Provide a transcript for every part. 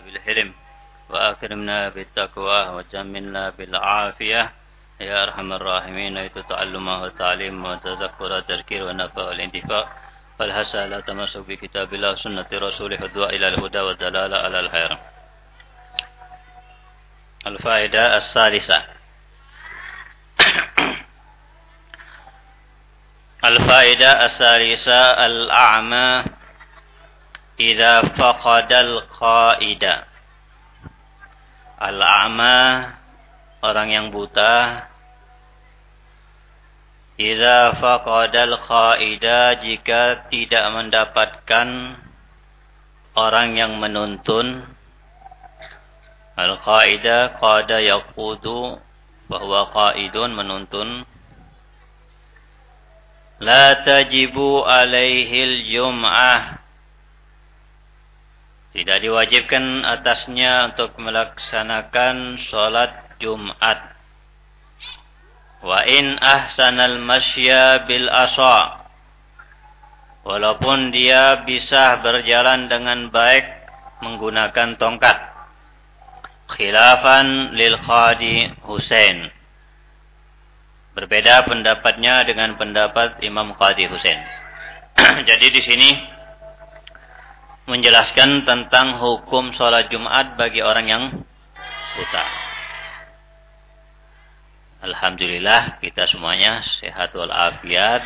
بالحلم وأكرمنا بالتقوى وجملنا بالعافية. يا أرحم الراحمين أيت تعلم والتعليم وتذكر والتذكير والنفع والانتفاع والحسى لا تمسك بكتاب الله سنة رسوله الدعاء إلى الهدى والدلالة على الخير. الفائدة الثالثة. الفائدة الثالثة الأعمى. إذا فقد القائد Al-a'ma orang yang buta Idza faqadal qaida jika tidak mendapatkan orang yang menuntun Al-qaida qada yaqudu bahwa qaidun menuntun La tajibu alaihil jum'ah tidak diwajibkan atasnya untuk melaksanakan sholat Jumat. Wa in ahsanal masya bil asa. Walaupun dia bisa berjalan dengan baik menggunakan tongkat. Khilafan lil Khadi Husain. Berbeda pendapatnya dengan pendapat Imam Qadi Husain. Jadi di sini menjelaskan tentang hukum sholat Jumat bagi orang yang buta. Alhamdulillah kita semuanya sehat walafiat,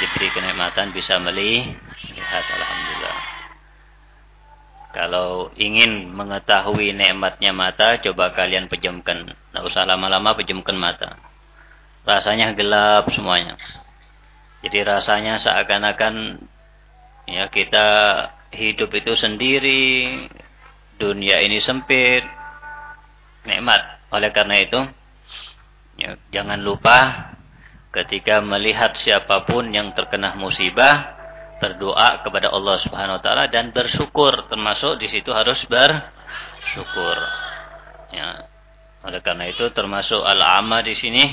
diberi kenikmatan bisa melihat Alhamdulillah. Kalau ingin mengetahui nikmatnya mata, coba kalian pejamkan. Tidak usah lama-lama pejamkan mata. Rasanya gelap semuanya. Jadi rasanya seakan-akan ya kita hidup itu sendiri, dunia ini sempit, nikmat. Oleh karena itu, ya, jangan lupa ketika melihat siapa pun yang terkena musibah, berdoa kepada Allah Subhanahu wa taala dan bersyukur, termasuk di situ harus bersyukur. Ya. Oleh karena itu termasuk al-amma di sini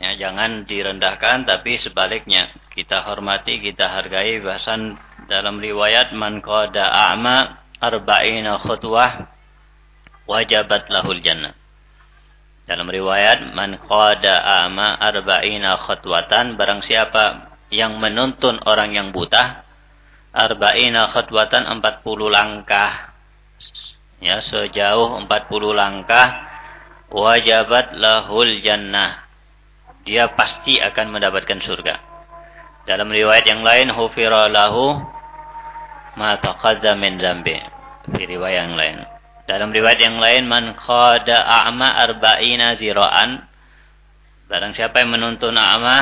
ya jangan direndahkan tapi sebaliknya kita hormati, kita hargai bahasan dalam riwayat man qada a'ma arba'ina khutwah wajabat lahul jannah. Dalam riwayat man qada a'ma arba'ina khutwatan barang siapa yang menuntun orang yang buta arba'ina khutwatan 40 langkah. Ya sejauh 40 langkah wajabat lahul jannah. Dia pasti akan mendapatkan surga. Dalam riwayat yang lain hufira lahu ma taqadda min dzambi. Di riwayat yang lain. Dalam riwayat yang lain man qada a'ma arba'ina zira'an. Barang siapa yang menuntun a'ma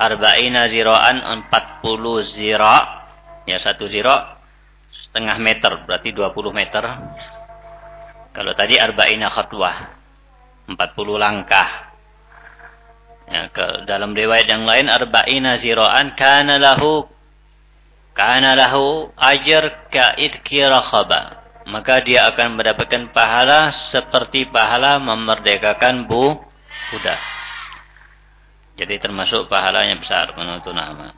arba'ina zira'an 40 zira' ya satu zira' setengah meter berarti 20 meter. Kalau tadi arba'ina khatwah 40 langkah. Ya, ke dalam riwayat yang lain arba'ina zira'an kana lahu Kana lahu ajar ka'idki rakhaba. Maka dia akan mendapatkan pahala seperti pahala memerdekakan bu budak. Jadi termasuk pahalanya besar menuntun nama.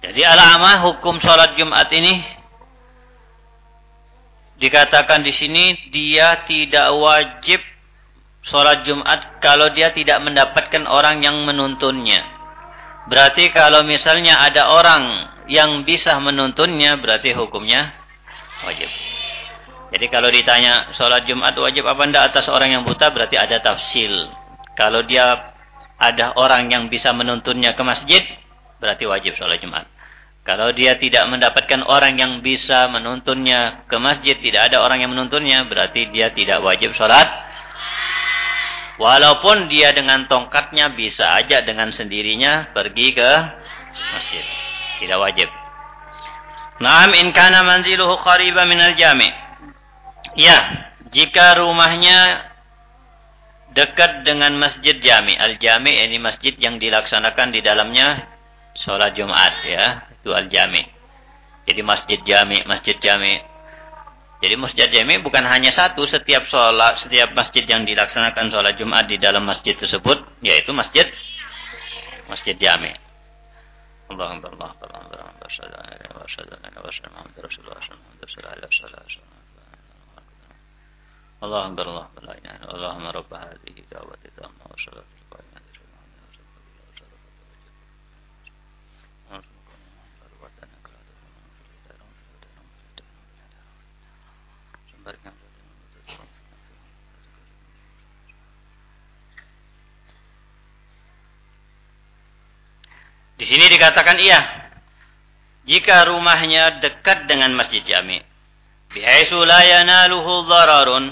Jadi alama hukum sholat Jumat ini dikatakan di sini dia tidak wajib sholat Jumat kalau dia tidak mendapatkan orang yang menuntunnya. Berarti kalau misalnya ada orang yang bisa menuntunnya, berarti hukumnya wajib. Jadi kalau ditanya sholat Jumat wajib apa tidak atas orang yang buta, berarti ada tafsil. Kalau dia ada orang yang bisa menuntunnya ke masjid, berarti wajib sholat Jumat. Kalau dia tidak mendapatkan orang yang bisa menuntunnya ke masjid, tidak ada orang yang menuntunnya, berarti dia tidak wajib sholat Walaupun dia dengan tongkatnya bisa aja dengan sendirinya pergi ke masjid. Tidak wajib. Naam in kana manziluhu qariban minal jami'. Ya, jika rumahnya dekat dengan masjid jami. Al-jami ini masjid yang dilaksanakan di dalamnya sholat Jumat ya. Itu al-jami. Jadi masjid jami, masjid jami. Jadi masjid jami bukan hanya satu, setiap sholat, setiap masjid yang dilaksanakan sholat Jumat di dalam masjid tersebut, yaitu masjid masjid jami. Allahumma Allah, Allah, Allah, Allahumma Allahumma Allahumma Di sini dikatakan iya. Jika rumahnya dekat dengan Masjid Jami. Bihaitsu la yanaluhu dhararun.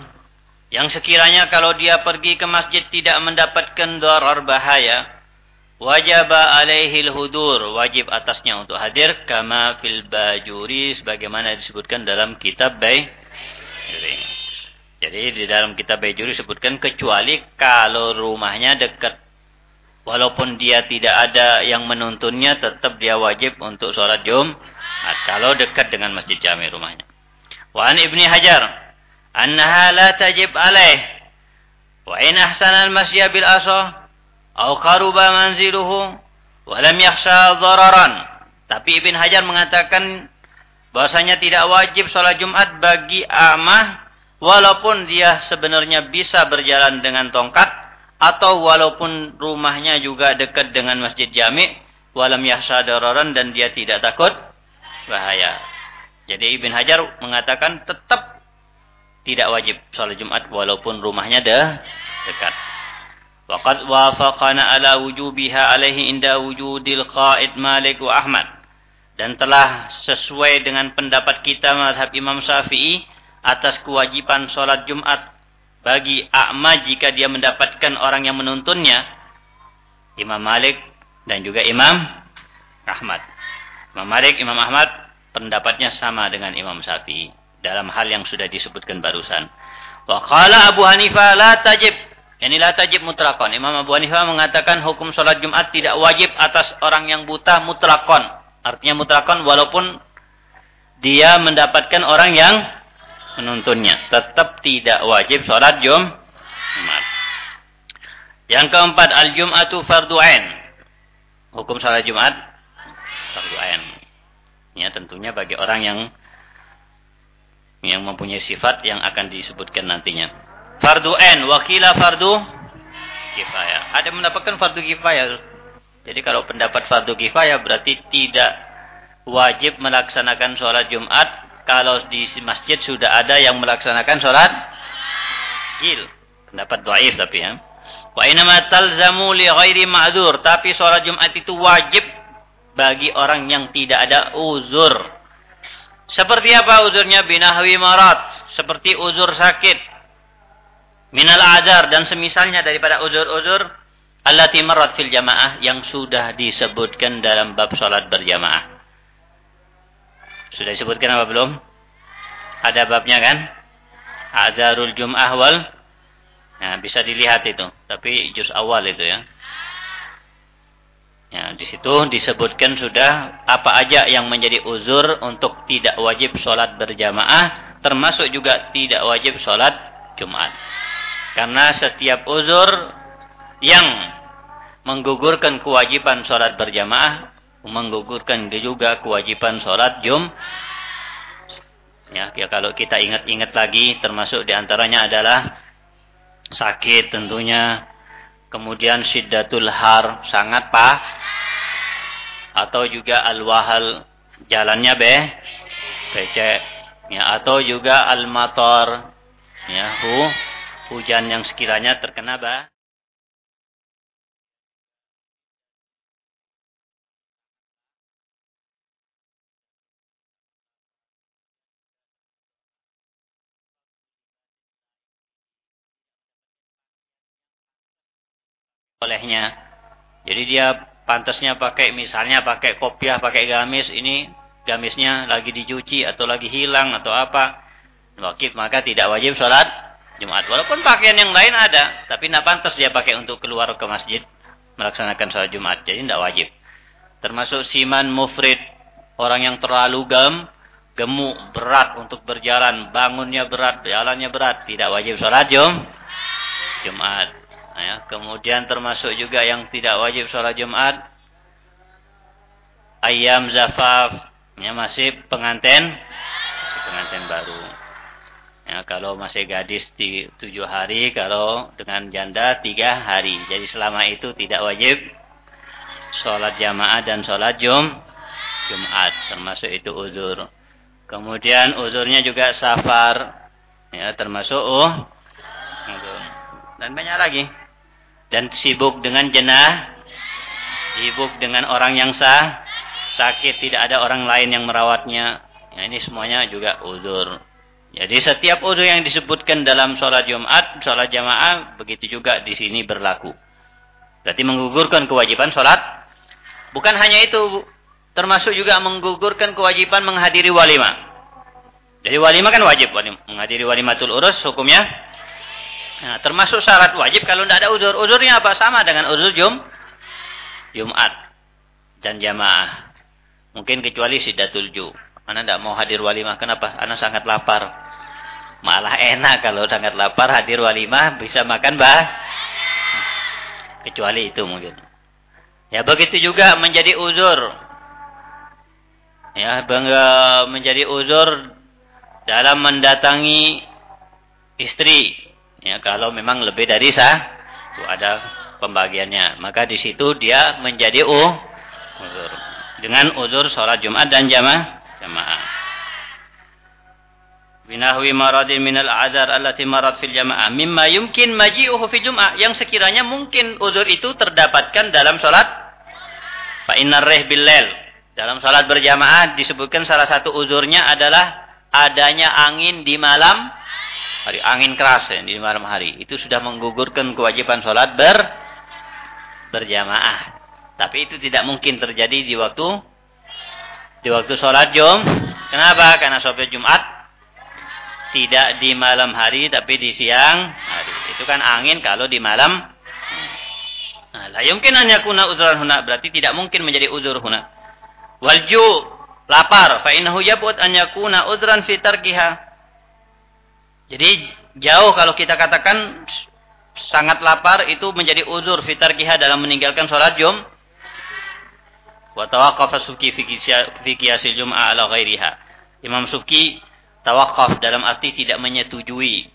Yang sekiranya kalau dia pergi ke masjid tidak mendapatkan darar bahaya. Wajib alaihi hudur. Wajib atasnya untuk hadir. Kama fil bajuri. Sebagaimana disebutkan dalam kitab bay. Jadi di dalam kitab Bajuri disebutkan kecuali kalau rumahnya dekat Walaupun dia tidak ada yang menuntunnya, tetap dia wajib untuk sholat Jumat. Kalau dekat dengan masjid jami rumahnya. Wa ibni Hajar. Annaha la tajib alaih. Wa in ahsana al-masya bil asa. Au qaruba manziluhu. Wa lam yakhsha dhararan. Tapi Ibn Hajar mengatakan bahasanya tidak wajib sholat Jumat bagi amah. Walaupun dia sebenarnya bisa berjalan dengan tongkat atau walaupun rumahnya juga dekat dengan masjid jami walam yahsa dararan dan dia tidak takut bahaya. Jadi Ibn Hajar mengatakan tetap tidak wajib sholat Jumat walaupun rumahnya dah dekat. Waqad wafaqana ala wujubiha alaihi inda wujudil qaid Malik wa Ahmad. Dan telah sesuai dengan pendapat kita madhab Imam Syafi'i atas kewajiban sholat Jumat bagi a'ma jika dia mendapatkan orang yang menuntunnya Imam Malik dan juga Imam Ahmad. Imam Malik, Imam Ahmad pendapatnya sama dengan Imam Syafi'i dalam hal yang sudah disebutkan barusan. Wa qala Abu Hanifah la tajib. Ini la tajib mutlakon. Imam Abu Hanifah mengatakan hukum sholat Jumat tidak wajib atas orang yang buta mutlakon. Artinya mutlakon walaupun dia mendapatkan orang yang menuntunnya. Tetap tidak wajib sholat Jumat. Yang keempat, al-Jum'atu fardu ain. Hukum sholat Jumat fardu ain. Ya, tentunya bagi orang yang yang mempunyai sifat yang akan disebutkan nantinya. Fardu ain, wakila fardu kifayah. Ada mendapatkan fardu kifayah. Jadi kalau pendapat fardu kifayah berarti tidak wajib melaksanakan sholat Jumat kalau di masjid sudah ada yang melaksanakan sholat il. Pendapat doaif tapi ya. Wa inama talzamu li ghairi ma'dzur. Tapi sholat Jumat itu wajib bagi orang yang tidak ada uzur. Seperti apa uzurnya? Binahwi marat. Seperti uzur sakit. Minal azar. Dan semisalnya daripada uzur-uzur. Allati marat fil jamaah. Yang sudah disebutkan dalam bab sholat berjamaah. Sudah disebutkan apa belum? Ada babnya kan? Azarul Jum'ah wal Nah, bisa dilihat itu. Tapi juz awal itu ya. Ya, di situ disebutkan sudah apa aja yang menjadi uzur untuk tidak wajib sholat berjamaah, termasuk juga tidak wajib sholat Jumat. Karena setiap uzur yang menggugurkan kewajiban sholat berjamaah menggugurkan juga kewajiban sholat jum. Ya, ya kalau kita ingat-ingat lagi, termasuk di antaranya adalah sakit tentunya, kemudian syiddatul har sangat pah, atau juga al-wahal jalannya be, becek, ya, atau juga al-mator, ya, hu, hujan yang sekiranya terkena bah. Olehnya. Jadi dia pantasnya pakai misalnya pakai kopiah, pakai gamis, ini gamisnya lagi dicuci atau lagi hilang atau apa. Wakif maka tidak wajib sholat Jumat. Walaupun pakaian yang lain ada, tapi tidak pantas dia pakai untuk keluar ke masjid melaksanakan sholat Jumat. Jadi tidak wajib. Termasuk siman mufrid, orang yang terlalu gem, gemuk, berat untuk berjalan, bangunnya berat, jalannya berat, tidak wajib sholat Jum, Jumat. Ya, kemudian termasuk juga yang tidak wajib sholat Jumat. ayam zafaf. Ya, masih pengantin. Masih pengantin baru. Ya, kalau masih gadis di tujuh hari, kalau dengan janda tiga hari. Jadi selama itu tidak wajib sholat jamaah dan sholat jum, Jumat. Termasuk itu uzur. Kemudian uzurnya juga safar. Ya, termasuk uh, Dan banyak lagi. Dan sibuk dengan jenah. Sibuk dengan orang yang sah. Sakit tidak ada orang lain yang merawatnya. Ya, ini semuanya juga uzur. Jadi setiap uzur yang disebutkan dalam sholat Jumat, sholat jamaah, begitu juga di sini berlaku. Berarti menggugurkan kewajiban sholat. Bukan hanya itu, termasuk juga menggugurkan kewajiban menghadiri walimah. Jadi walimah kan wajib, menghadiri walimatul urus hukumnya. Nah, termasuk syarat wajib kalau tidak ada uzur. Uzurnya apa? Sama dengan uzur Jum, Jumat dan jamaah. Mungkin kecuali sidatul Jum. Anak tidak mau hadir walimah. Kenapa? Anak sangat lapar. Malah enak kalau sangat lapar hadir walimah bisa makan bah. Kecuali itu mungkin. Ya begitu juga menjadi uzur. Ya bangga menjadi uzur dalam mendatangi istri. Ya kalau memang lebih dari sah, itu ada pembagiannya. Maka di situ dia menjadi uzur. Dengan uzur sholat Jumat dan jamaah jamaah. Binahwi maradin minal azar allati marad fil jamaah. Mimma yumkin maji'uhu fi jum'ah. Yang sekiranya mungkin uzur itu terdapatkan dalam sholat. Fa innar reh billel. Dalam sholat berjamaah disebutkan salah satu uzurnya adalah adanya angin di malam hari. Angin keras ya, di malam hari. Itu sudah menggugurkan kewajiban sholat ber berjamaah. Tapi itu tidak mungkin terjadi di waktu di waktu sholat Jum. Kenapa? Karena sholat Jumat tidak di malam hari tapi di siang hari. Itu kan angin kalau di malam. Nah, la yumkin an yakuna uzran huna berarti tidak mungkin menjadi uzur huna. Walju lapar fa innahu yabut an yakuna uzran fi tarkiha. Jadi jauh kalau kita katakan sangat lapar itu menjadi uzur fitar kiha dalam meninggalkan sholat jum Wa tawaqqafa Subki fi jum'ah ala ghairiha. Imam Subki tawakaf dalam arti tidak menyetujui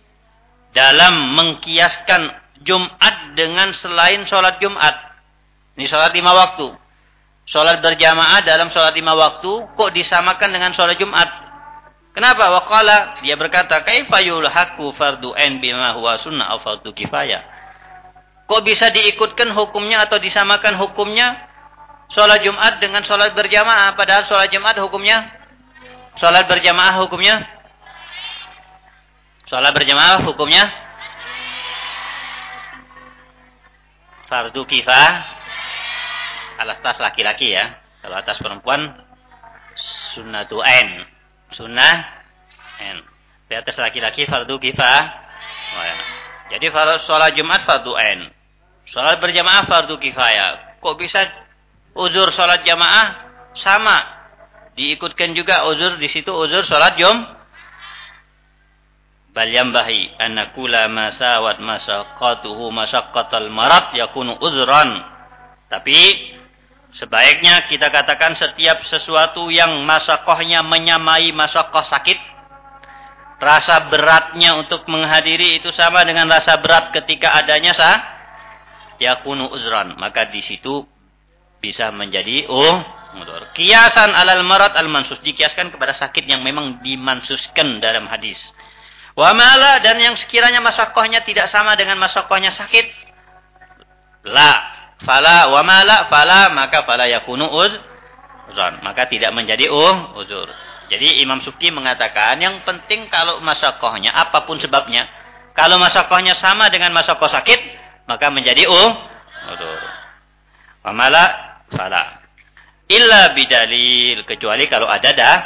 dalam mengkiaskan Jumat dengan selain sholat Jumat. Ini sholat lima waktu. Sholat berjamaah dalam sholat lima waktu kok disamakan dengan sholat Jumat. Kenapa? Waqala dia berkata, "Kaifa yulhaqu fardu ain bima huwa sunnah aw fardu kifayah?" Kok bisa diikutkan hukumnya atau disamakan hukumnya sholat Jumat dengan sholat berjamaah. Padahal sholat Jumat hukumnya sholat berjamaah hukumnya sholat berjamaah hukumnya fardu kifah atas laki-laki ya. Kalau atas perempuan sunnatu ain. Sunnah. Di atas laki-laki fardu kifah. Jadi sholat Jumat fardu ain. Sholat berjamaah fardu kifayah. Kok bisa uzur sholat jamaah sama. Diikutkan juga uzur di situ uzur sholat jum. Bal yambahi anakula masawat masaqatuhu masaqatal marat yakunu uzran. Tapi sebaiknya kita katakan setiap sesuatu yang masakohnya menyamai masakoh sakit. Rasa beratnya untuk menghadiri itu sama dengan rasa berat ketika adanya sah yakunu uzran. Maka di situ bisa menjadi oh mudur. Kiasan alal marat al mansus dikiaskan kepada sakit yang memang dimansuskan dalam hadis. Wa mala dan yang sekiranya masakohnya tidak sama dengan masakohnya sakit. La fala wa mala fala maka fala yakunu uzran. Maka tidak menjadi uh uzur. Jadi Imam Suki mengatakan yang penting kalau masakohnya apa pun sebabnya. Kalau masakohnya sama dengan masakoh sakit maka menjadi uh uzur. Wa mala Fala. Illa bidalil. Kecuali kalau ada dah.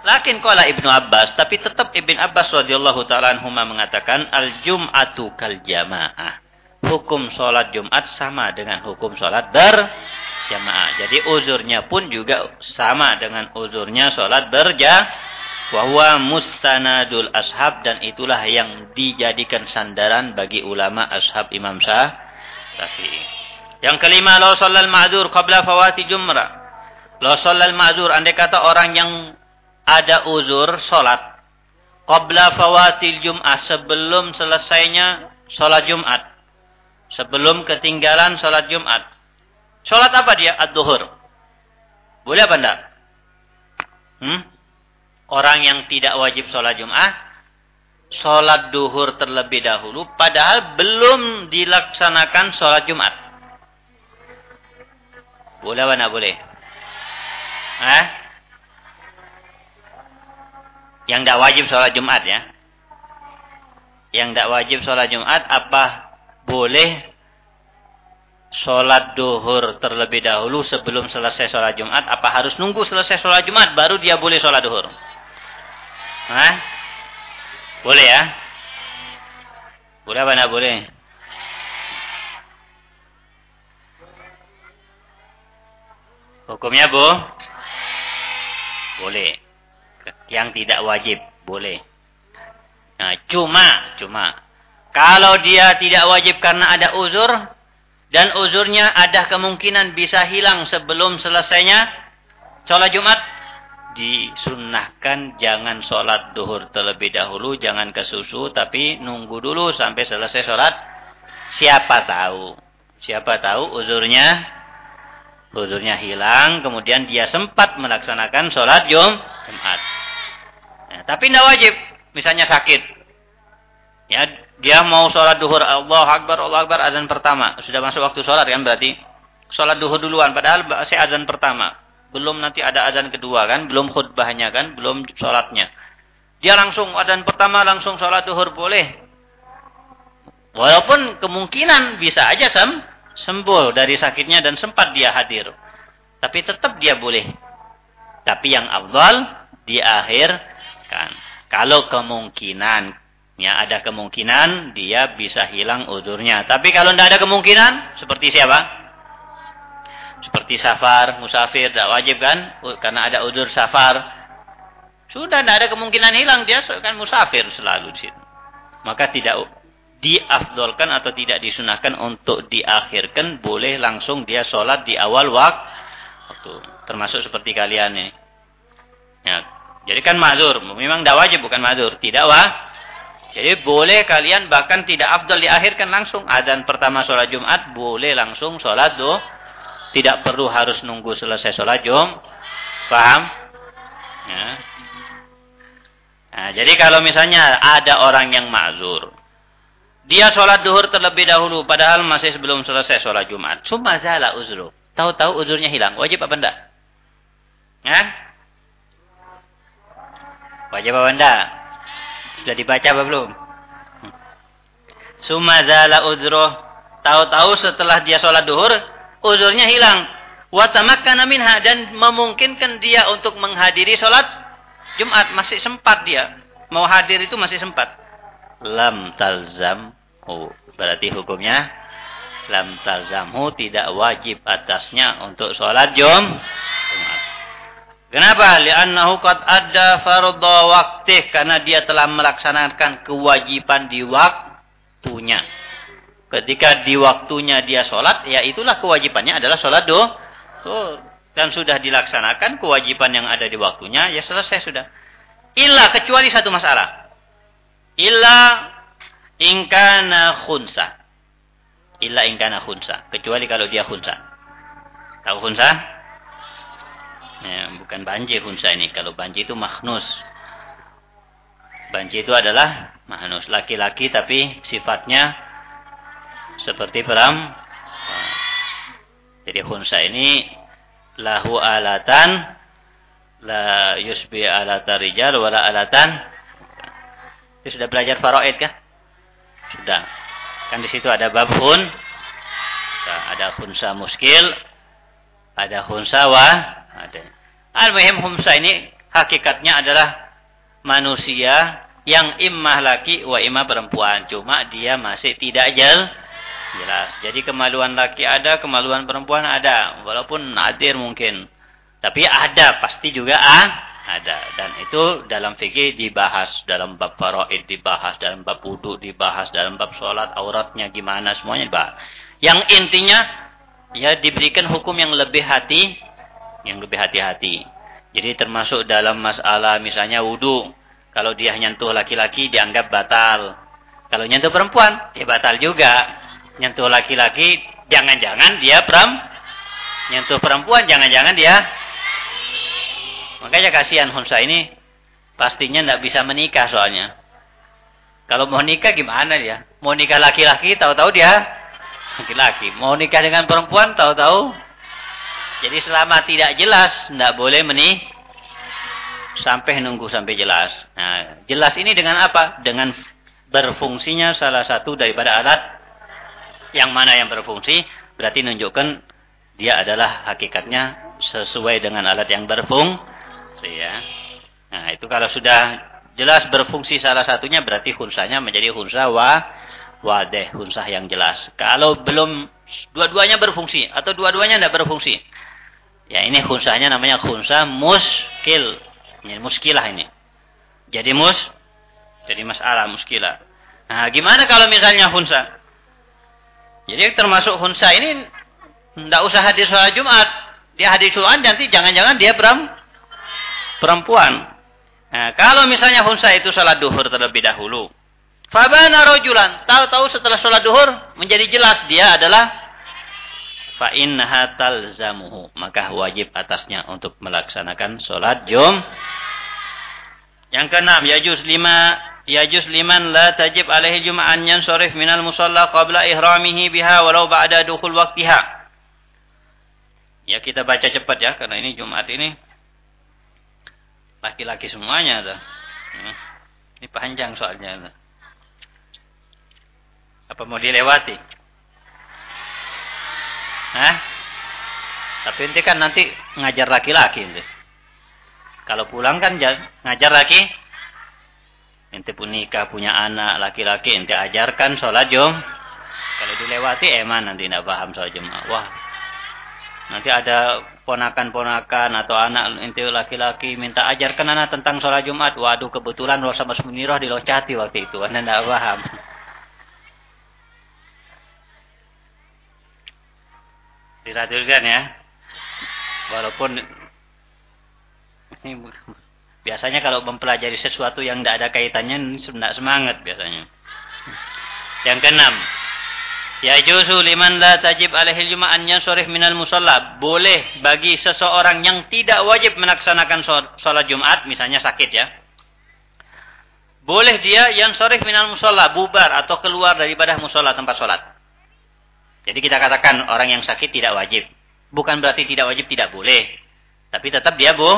Lakin kala Ibnu Abbas. Tapi tetap Ibn Abbas radhiyallahu ta'ala mengatakan. Al-jum'atu kal jamaah. Hukum sholat Jumat sama dengan hukum sholat berjamaah. Jadi uzurnya pun juga sama dengan uzurnya sholat berjamaah. Wahwa mustanadul ashab dan itulah yang dijadikan sandaran bagi ulama ashab Imam Syafi'i. Yang kelima, law shallal ma'dzur qabla fawati jumrah. Law shallal ma'dzur, andai kata orang yang ada uzur salat qabla fawatil jum'ah sebelum selesainya salat Jumat. Sebelum ketinggalan salat Jumat. Salat apa dia? Ad-duhur. Boleh apa enggak? Hmm? Orang yang tidak wajib salat Jumat salat duhur terlebih dahulu padahal belum dilaksanakan salat Jumat. Boleh apa enggak boleh? Hah? Yang tidak wajib sholat Jumat ya. Yang tidak wajib sholat Jumat apa boleh sholat duhur terlebih dahulu sebelum selesai sholat Jumat? Apa harus nunggu selesai sholat Jumat baru dia boleh sholat duhur? Hah? Boleh ya? Boleh apa tidak boleh? Hukumnya bu? Boleh. Yang tidak wajib. Boleh. Nah, cuma, cuma. Kalau dia tidak wajib karena ada uzur. Dan uzurnya ada kemungkinan bisa hilang sebelum selesainya. Sholat Jumat. Disunnahkan jangan sholat duhur terlebih dahulu. Jangan ke susu. Tapi nunggu dulu sampai selesai sholat. Siapa tahu. Siapa tahu uzurnya Uzurnya hilang, kemudian dia sempat melaksanakan sholat Jum, Jumat. Ya, tapi tidak wajib, misalnya sakit. Ya, dia mau sholat duhur, Allah Akbar, Allah Akbar, azan pertama. Sudah masuk waktu sholat kan berarti. Sholat duhur duluan, padahal masih azan pertama. Belum nanti ada azan kedua kan, belum khutbahnya kan, belum sholatnya. Dia langsung, azan pertama langsung sholat duhur boleh. Walaupun kemungkinan bisa aja sem sembuh dari sakitnya dan sempat dia hadir. Tapi tetap dia boleh. Tapi yang afdal diakhirkan. Kalau kemungkinan ya ada kemungkinan dia bisa hilang uzurnya. Tapi kalau tidak ada kemungkinan, seperti siapa? Seperti safar, musafir, tidak wajib kan? Karena ada uzur safar. Sudah tidak ada kemungkinan hilang, dia kan musafir selalu di situ. Maka tidak diafdolkan atau tidak disunahkan untuk diakhirkan boleh langsung dia sholat di awal waktu termasuk seperti kalian ini ya, jadi kan mazur memang tidak wajib bukan mazur tidak wah jadi boleh kalian bahkan tidak afdol diakhirkan langsung adzan pertama sholat Jumat boleh langsung sholat do tidak perlu harus nunggu selesai sholat Jum paham ya. nah, jadi kalau misalnya ada orang yang mazur dia sholat duhur terlebih dahulu, padahal masih sebelum selesai sholat Jumat. Cuma zala uzru. Tahu-tahu uzurnya hilang. Wajib apa enggak? Ya? Wajib apa enggak? Sudah dibaca apa belum? Suma zala uzru. Tahu-tahu setelah dia sholat duhur, uzurnya hilang. Watamakkana minha. Dan memungkinkan dia untuk menghadiri sholat Jumat. Masih sempat dia. Mau hadir itu masih sempat. Lam talzam Oh, berarti hukumnya lam tazamhu tidak wajib atasnya untuk sholat jum. Kenapa? Li'annahu qad adda fardha waqtih karena dia telah melaksanakan kewajiban di waktunya. Ketika di waktunya dia sholat, ya itulah kewajibannya adalah sholat do. Oh, dan sudah dilaksanakan kewajiban yang ada di waktunya, ya selesai sudah. Illa kecuali satu masalah. Illa Ingkana khunsa. Illa ingkana khunsa. Kecuali kalau dia khunsa. Tahu khunsa? Ya, bukan banji khunsa ini. Kalau banji itu maknus. Banji itu adalah maknus. Laki-laki tapi sifatnya seperti peram. Jadi khunsa ini lahu alatan la yusbi alata rijal wala alatan. Ini sudah belajar faraid kah? Sudah. Kan di situ ada bab hun. Ada hunsa muskil. Ada hunsa wa. Ada. Al-muhim hunsa ini hakikatnya adalah manusia yang imah laki wa imah perempuan. Cuma dia masih tidak jel, jelas. Jadi kemaluan laki ada, kemaluan perempuan ada. Walaupun nadir mungkin. Tapi ada, pasti juga ah, ada dan itu dalam fikih dibahas dalam bab faraid dibahas dalam bab wudu dibahas dalam bab sholat auratnya gimana semuanya dibahas yang intinya ya diberikan hukum yang lebih hati, yang lebih hati-hati. Jadi termasuk dalam masalah misalnya wudhu. Kalau dia nyentuh laki-laki dianggap batal. Kalau nyentuh perempuan, ya batal juga. Nyentuh laki-laki, jangan-jangan dia peram. Nyentuh perempuan, jangan-jangan dia. Makanya kasihan Hunsa ini pastinya tidak bisa menikah soalnya. Kalau mau nikah gimana dia? Mau nikah laki-laki, tahu-tahu dia laki-laki. Mau nikah dengan perempuan, tahu-tahu. Jadi selama tidak jelas, tidak boleh menikah. Sampai nunggu sampai jelas. Nah, jelas ini dengan apa? Dengan berfungsinya salah satu daripada alat yang mana yang berfungsi, berarti menunjukkan dia adalah hakikatnya sesuai dengan alat yang berfungsi. Ya. Nah, itu kalau sudah jelas berfungsi salah satunya berarti hunsanya menjadi hunsa wa wadeh, hunsah yang jelas. Kalau belum dua-duanya berfungsi atau dua-duanya tidak berfungsi. Ya ini hunsahnya namanya hunsa muskil. Ini muskilah ini. Jadi mus jadi masalah muskilah. Nah, gimana kalau misalnya hunsa? Jadi termasuk hunsa ini tidak usah hadir sholat Jumat. Dia hadir Jumat nanti jangan-jangan dia perempuan. Nah, kalau misalnya hunsa itu sholat duhur terlebih dahulu. Fabana rojulan. Tahu-tahu setelah sholat duhur menjadi jelas dia adalah fa'innaha talzamuhu. Maka wajib atasnya untuk melaksanakan sholat jum. Yang keenam, yajuz lima yajuz liman la tajib alaihi jum'an yansurif minal musalla qabla ihramihi biha walau ba'da dukhul waktiha. Ya kita baca cepat ya karena ini Jumat ini Laki-laki semuanya tuh. Hmm. Ini panjang soalnya. Apa mau dilewati? Hah? Tapi nanti kan nanti ngajar laki-laki Kalau pulang kan ngajar laki. Ente pun nikah, punya anak laki-laki, ente ajarkan sholat jom. Kalau dilewati eman nanti tidak paham sholat jom. Wah, Nanti ada ponakan-ponakan atau anak itu laki-laki minta ajarkan anak tentang sholat Jumat. Waduh kebetulan Rosa Mas Munirah dilocati waktu itu. Anda tidak paham. Dilatihkan ya. Walaupun ini biasanya kalau mempelajari sesuatu yang tidak ada kaitannya tidak semangat biasanya. Yang keenam, Ya juzu liman la tajib alaihi juma'an yansurih minal musalla. Boleh bagi seseorang yang tidak wajib melaksanakan sholat Jumat, misalnya sakit ya. Boleh dia yang sorif minal musalla, bubar atau keluar daripada musola tempat sholat. Jadi kita katakan orang yang sakit tidak wajib. Bukan berarti tidak wajib tidak boleh. Tapi tetap dia bu,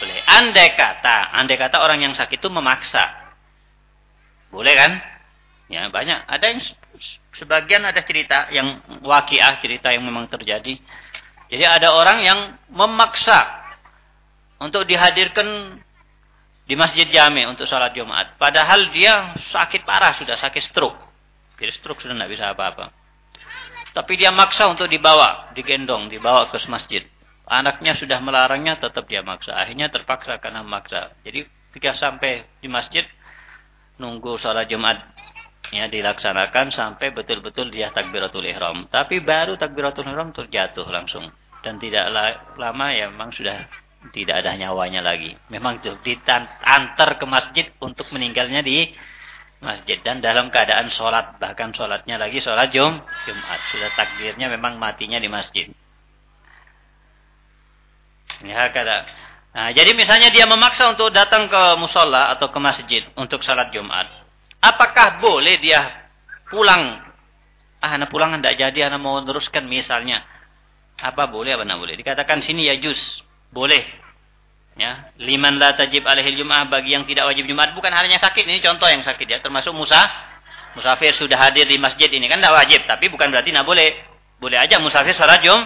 boleh. Andai kata, andai kata orang yang sakit itu memaksa. Boleh kan? Ya banyak. Ada yang sebagian ada cerita yang wakiah, cerita yang memang terjadi. Jadi ada orang yang memaksa untuk dihadirkan di masjid jami untuk sholat Jumat. Padahal dia sakit parah sudah, sakit stroke. Jadi stroke sudah tidak bisa apa-apa. Tapi dia maksa untuk dibawa, digendong, dibawa ke masjid. Anaknya sudah melarangnya, tetap dia maksa. Akhirnya terpaksa karena maksa. Jadi ketika sampai di masjid, nunggu sholat Jumat ya dilaksanakan sampai betul-betul dia takbiratul ihram. Tapi baru takbiratul ihram terjatuh langsung dan tidak lama ya memang sudah tidak ada nyawanya lagi. Memang diantar ke masjid untuk meninggalnya di masjid dan dalam keadaan sholat bahkan sholatnya lagi sholat jum Jumat sudah takdirnya memang matinya di masjid. Ya kada. Nah, jadi misalnya dia memaksa untuk datang ke musola atau ke masjid untuk sholat Jumat. Apakah boleh dia pulang? Ah, anak pulang tidak jadi, anak mau teruskan misalnya. Apa boleh, apa tidak boleh? Dikatakan sini ya juz. Boleh. Ya, liman la tajib alaihi jum'ah bagi yang tidak wajib Jumat bukan hanya sakit. Ini contoh yang sakit ya. Termasuk Musa. Musafir sudah hadir di masjid ini. Kan tidak wajib tapi bukan berarti tidak boleh. Boleh aja musafir sholat jum.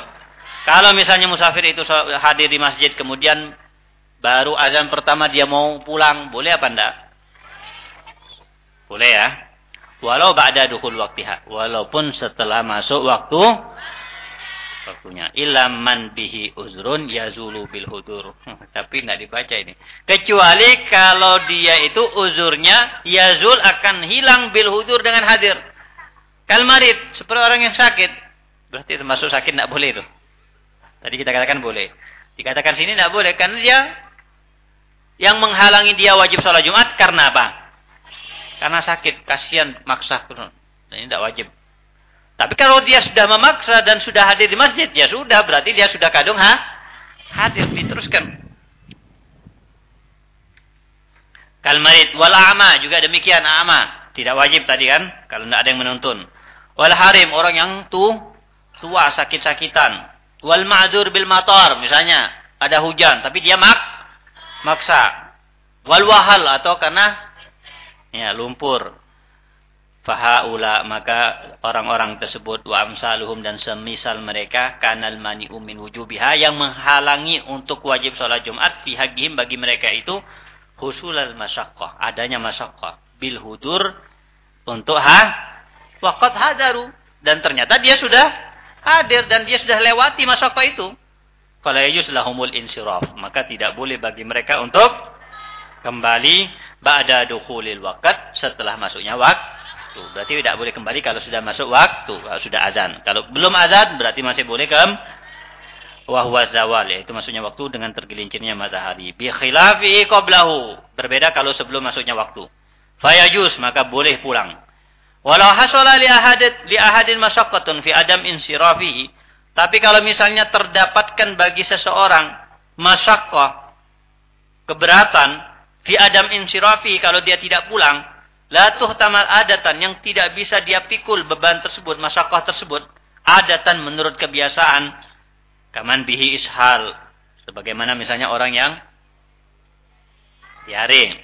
Kalau misalnya musafir itu hadir di masjid kemudian baru azan pertama dia mau pulang boleh apa enggak? Boleh ya. Walau ba'da dukhul waktiha. Walaupun setelah masuk waktu waktunya. Illa man bihi uzrun yazulu bil hudur. Tapi tidak dibaca ini. Kecuali kalau dia itu uzurnya yazul akan hilang bil hudur dengan hadir. Kalmarit seperti orang yang sakit. Berarti termasuk sakit tidak boleh itu. Tadi kita katakan boleh. Dikatakan sini tidak boleh karena dia yang menghalangi dia wajib sholat Jumat karena apa? Karena sakit, kasihan maksa. Ini tidak wajib. Tapi kalau dia sudah memaksa dan sudah hadir di masjid, ya sudah. Berarti dia sudah kadung ha? hadir. Diteruskan. Kalmarit wal ama juga demikian ama. Tidak wajib tadi kan? Kalau tidak ada yang menuntun. Wal harim orang yang tu tua sakit-sakitan. Wal ma'dur bil matar misalnya ada hujan tapi dia mak maksa. Wal wahal atau karena ya lumpur. Fahaula maka orang-orang tersebut wa amsaluhum dan semisal mereka kanal mani umin wujubiha yang menghalangi untuk wajib sholat Jumat pihagihim bagi mereka itu husulal masyaqqah, adanya masyaqqah bil hudur untuk ha waqad hadaru dan ternyata dia sudah hadir dan dia sudah lewati masyaqqah itu. Fala lahumul insiraf, maka tidak boleh bagi mereka untuk kembali ba'da dukhulil waqt setelah masuknya waktu. Berarti tidak boleh kembali kalau sudah masuk waktu, kalau sudah azan. Kalau belum azan berarti masih boleh kembali wahwa zawal yaitu maksudnya waktu dengan tergelincirnya matahari. Bi khilafi qablahu. Berbeda kalau sebelum masuknya waktu. Fayajus maka boleh pulang. Walau hasala li ahadin li ahadin masyaqqatun fi adam insirafihi. Tapi kalau misalnya terdapatkan bagi seseorang masyaqqah keberatan fi adam insirafi kalau dia tidak pulang la tuhtamal adatan yang tidak bisa dia pikul beban tersebut masyaqqah tersebut adatan menurut kebiasaan Kaman bihi ishal. Sebagaimana misalnya orang yang diare.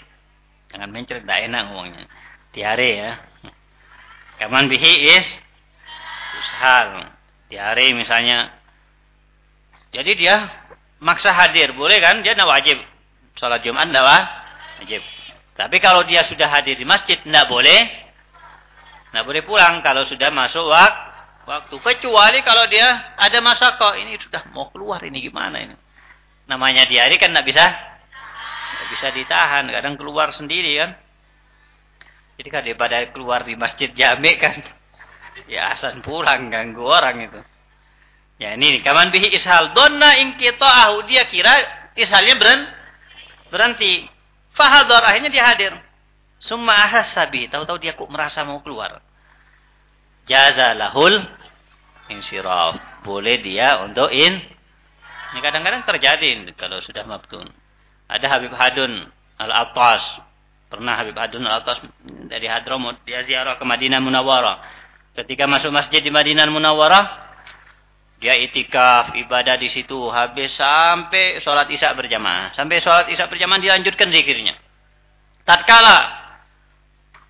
Jangan mencret, tidak enak ngomongnya. Diare ya. Kaman bihi is ishal. Diare misalnya. Jadi dia maksa hadir. Boleh kan? Dia tidak wajib. Sholat Jumat tidak wajib. Tapi kalau dia sudah hadir di masjid, tidak boleh. Tidak boleh pulang kalau sudah masuk waktu waktu. Kecuali kalau dia ada masa kok ini sudah mau keluar ini gimana ini. Namanya di hari kan tidak bisa tidak bisa ditahan, kadang keluar sendiri kan. Jadi kan daripada keluar di masjid jami kan, ya asan pulang ganggu orang itu. Ya ini kaman bihi ishal donna ahu dia kira ishalnya beren, berhenti. Fahador akhirnya dia hadir. Summa ahasabi tahu-tahu dia kok merasa mau keluar jazalahul insiraf. Boleh dia untuk in. Ini kadang-kadang terjadi kalau sudah mabtun. Ada Habib Hadun Al-Attas. Pernah Habib Hadun Al-Attas dari Hadramut. Dia ziarah ke Madinah Munawwarah. Ketika masuk masjid di Madinah Munawwarah. Dia itikaf, ibadah di situ. Habis sampai sholat isya berjamaah. Sampai sholat isya berjamaah dilanjutkan zikirnya. Tatkala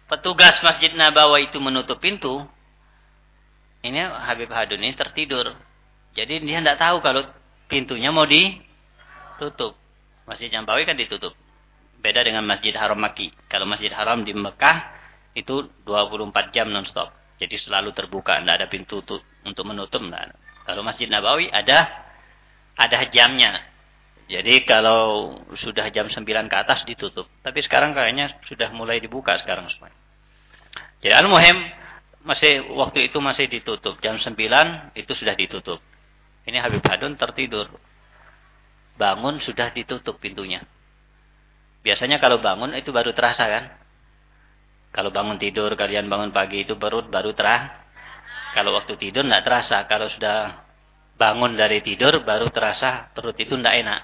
petugas Masjid Nabawi itu menutup pintu, ini Habib Hadun ini tertidur. Jadi dia tidak tahu kalau pintunya mau ditutup. Masjid Nabawi kan ditutup. Beda dengan Masjid Haram Maki. Kalau Masjid Haram di Mekah itu 24 jam non-stop. Jadi selalu terbuka. Tidak ada pintu untuk menutup. Nah, kalau Masjid Nabawi ada ada jamnya. Jadi kalau sudah jam 9 ke atas ditutup. Tapi sekarang kayaknya sudah mulai dibuka sekarang semuanya. Jadi al-muhim masih waktu itu masih ditutup. Jam 9 itu sudah ditutup. Ini Habib Hadun tertidur. Bangun sudah ditutup pintunya. Biasanya kalau bangun itu baru terasa kan? Kalau bangun tidur, kalian bangun pagi itu baru baru terah. Kalau waktu tidur tidak terasa. Kalau sudah bangun dari tidur baru terasa perut itu tidak enak.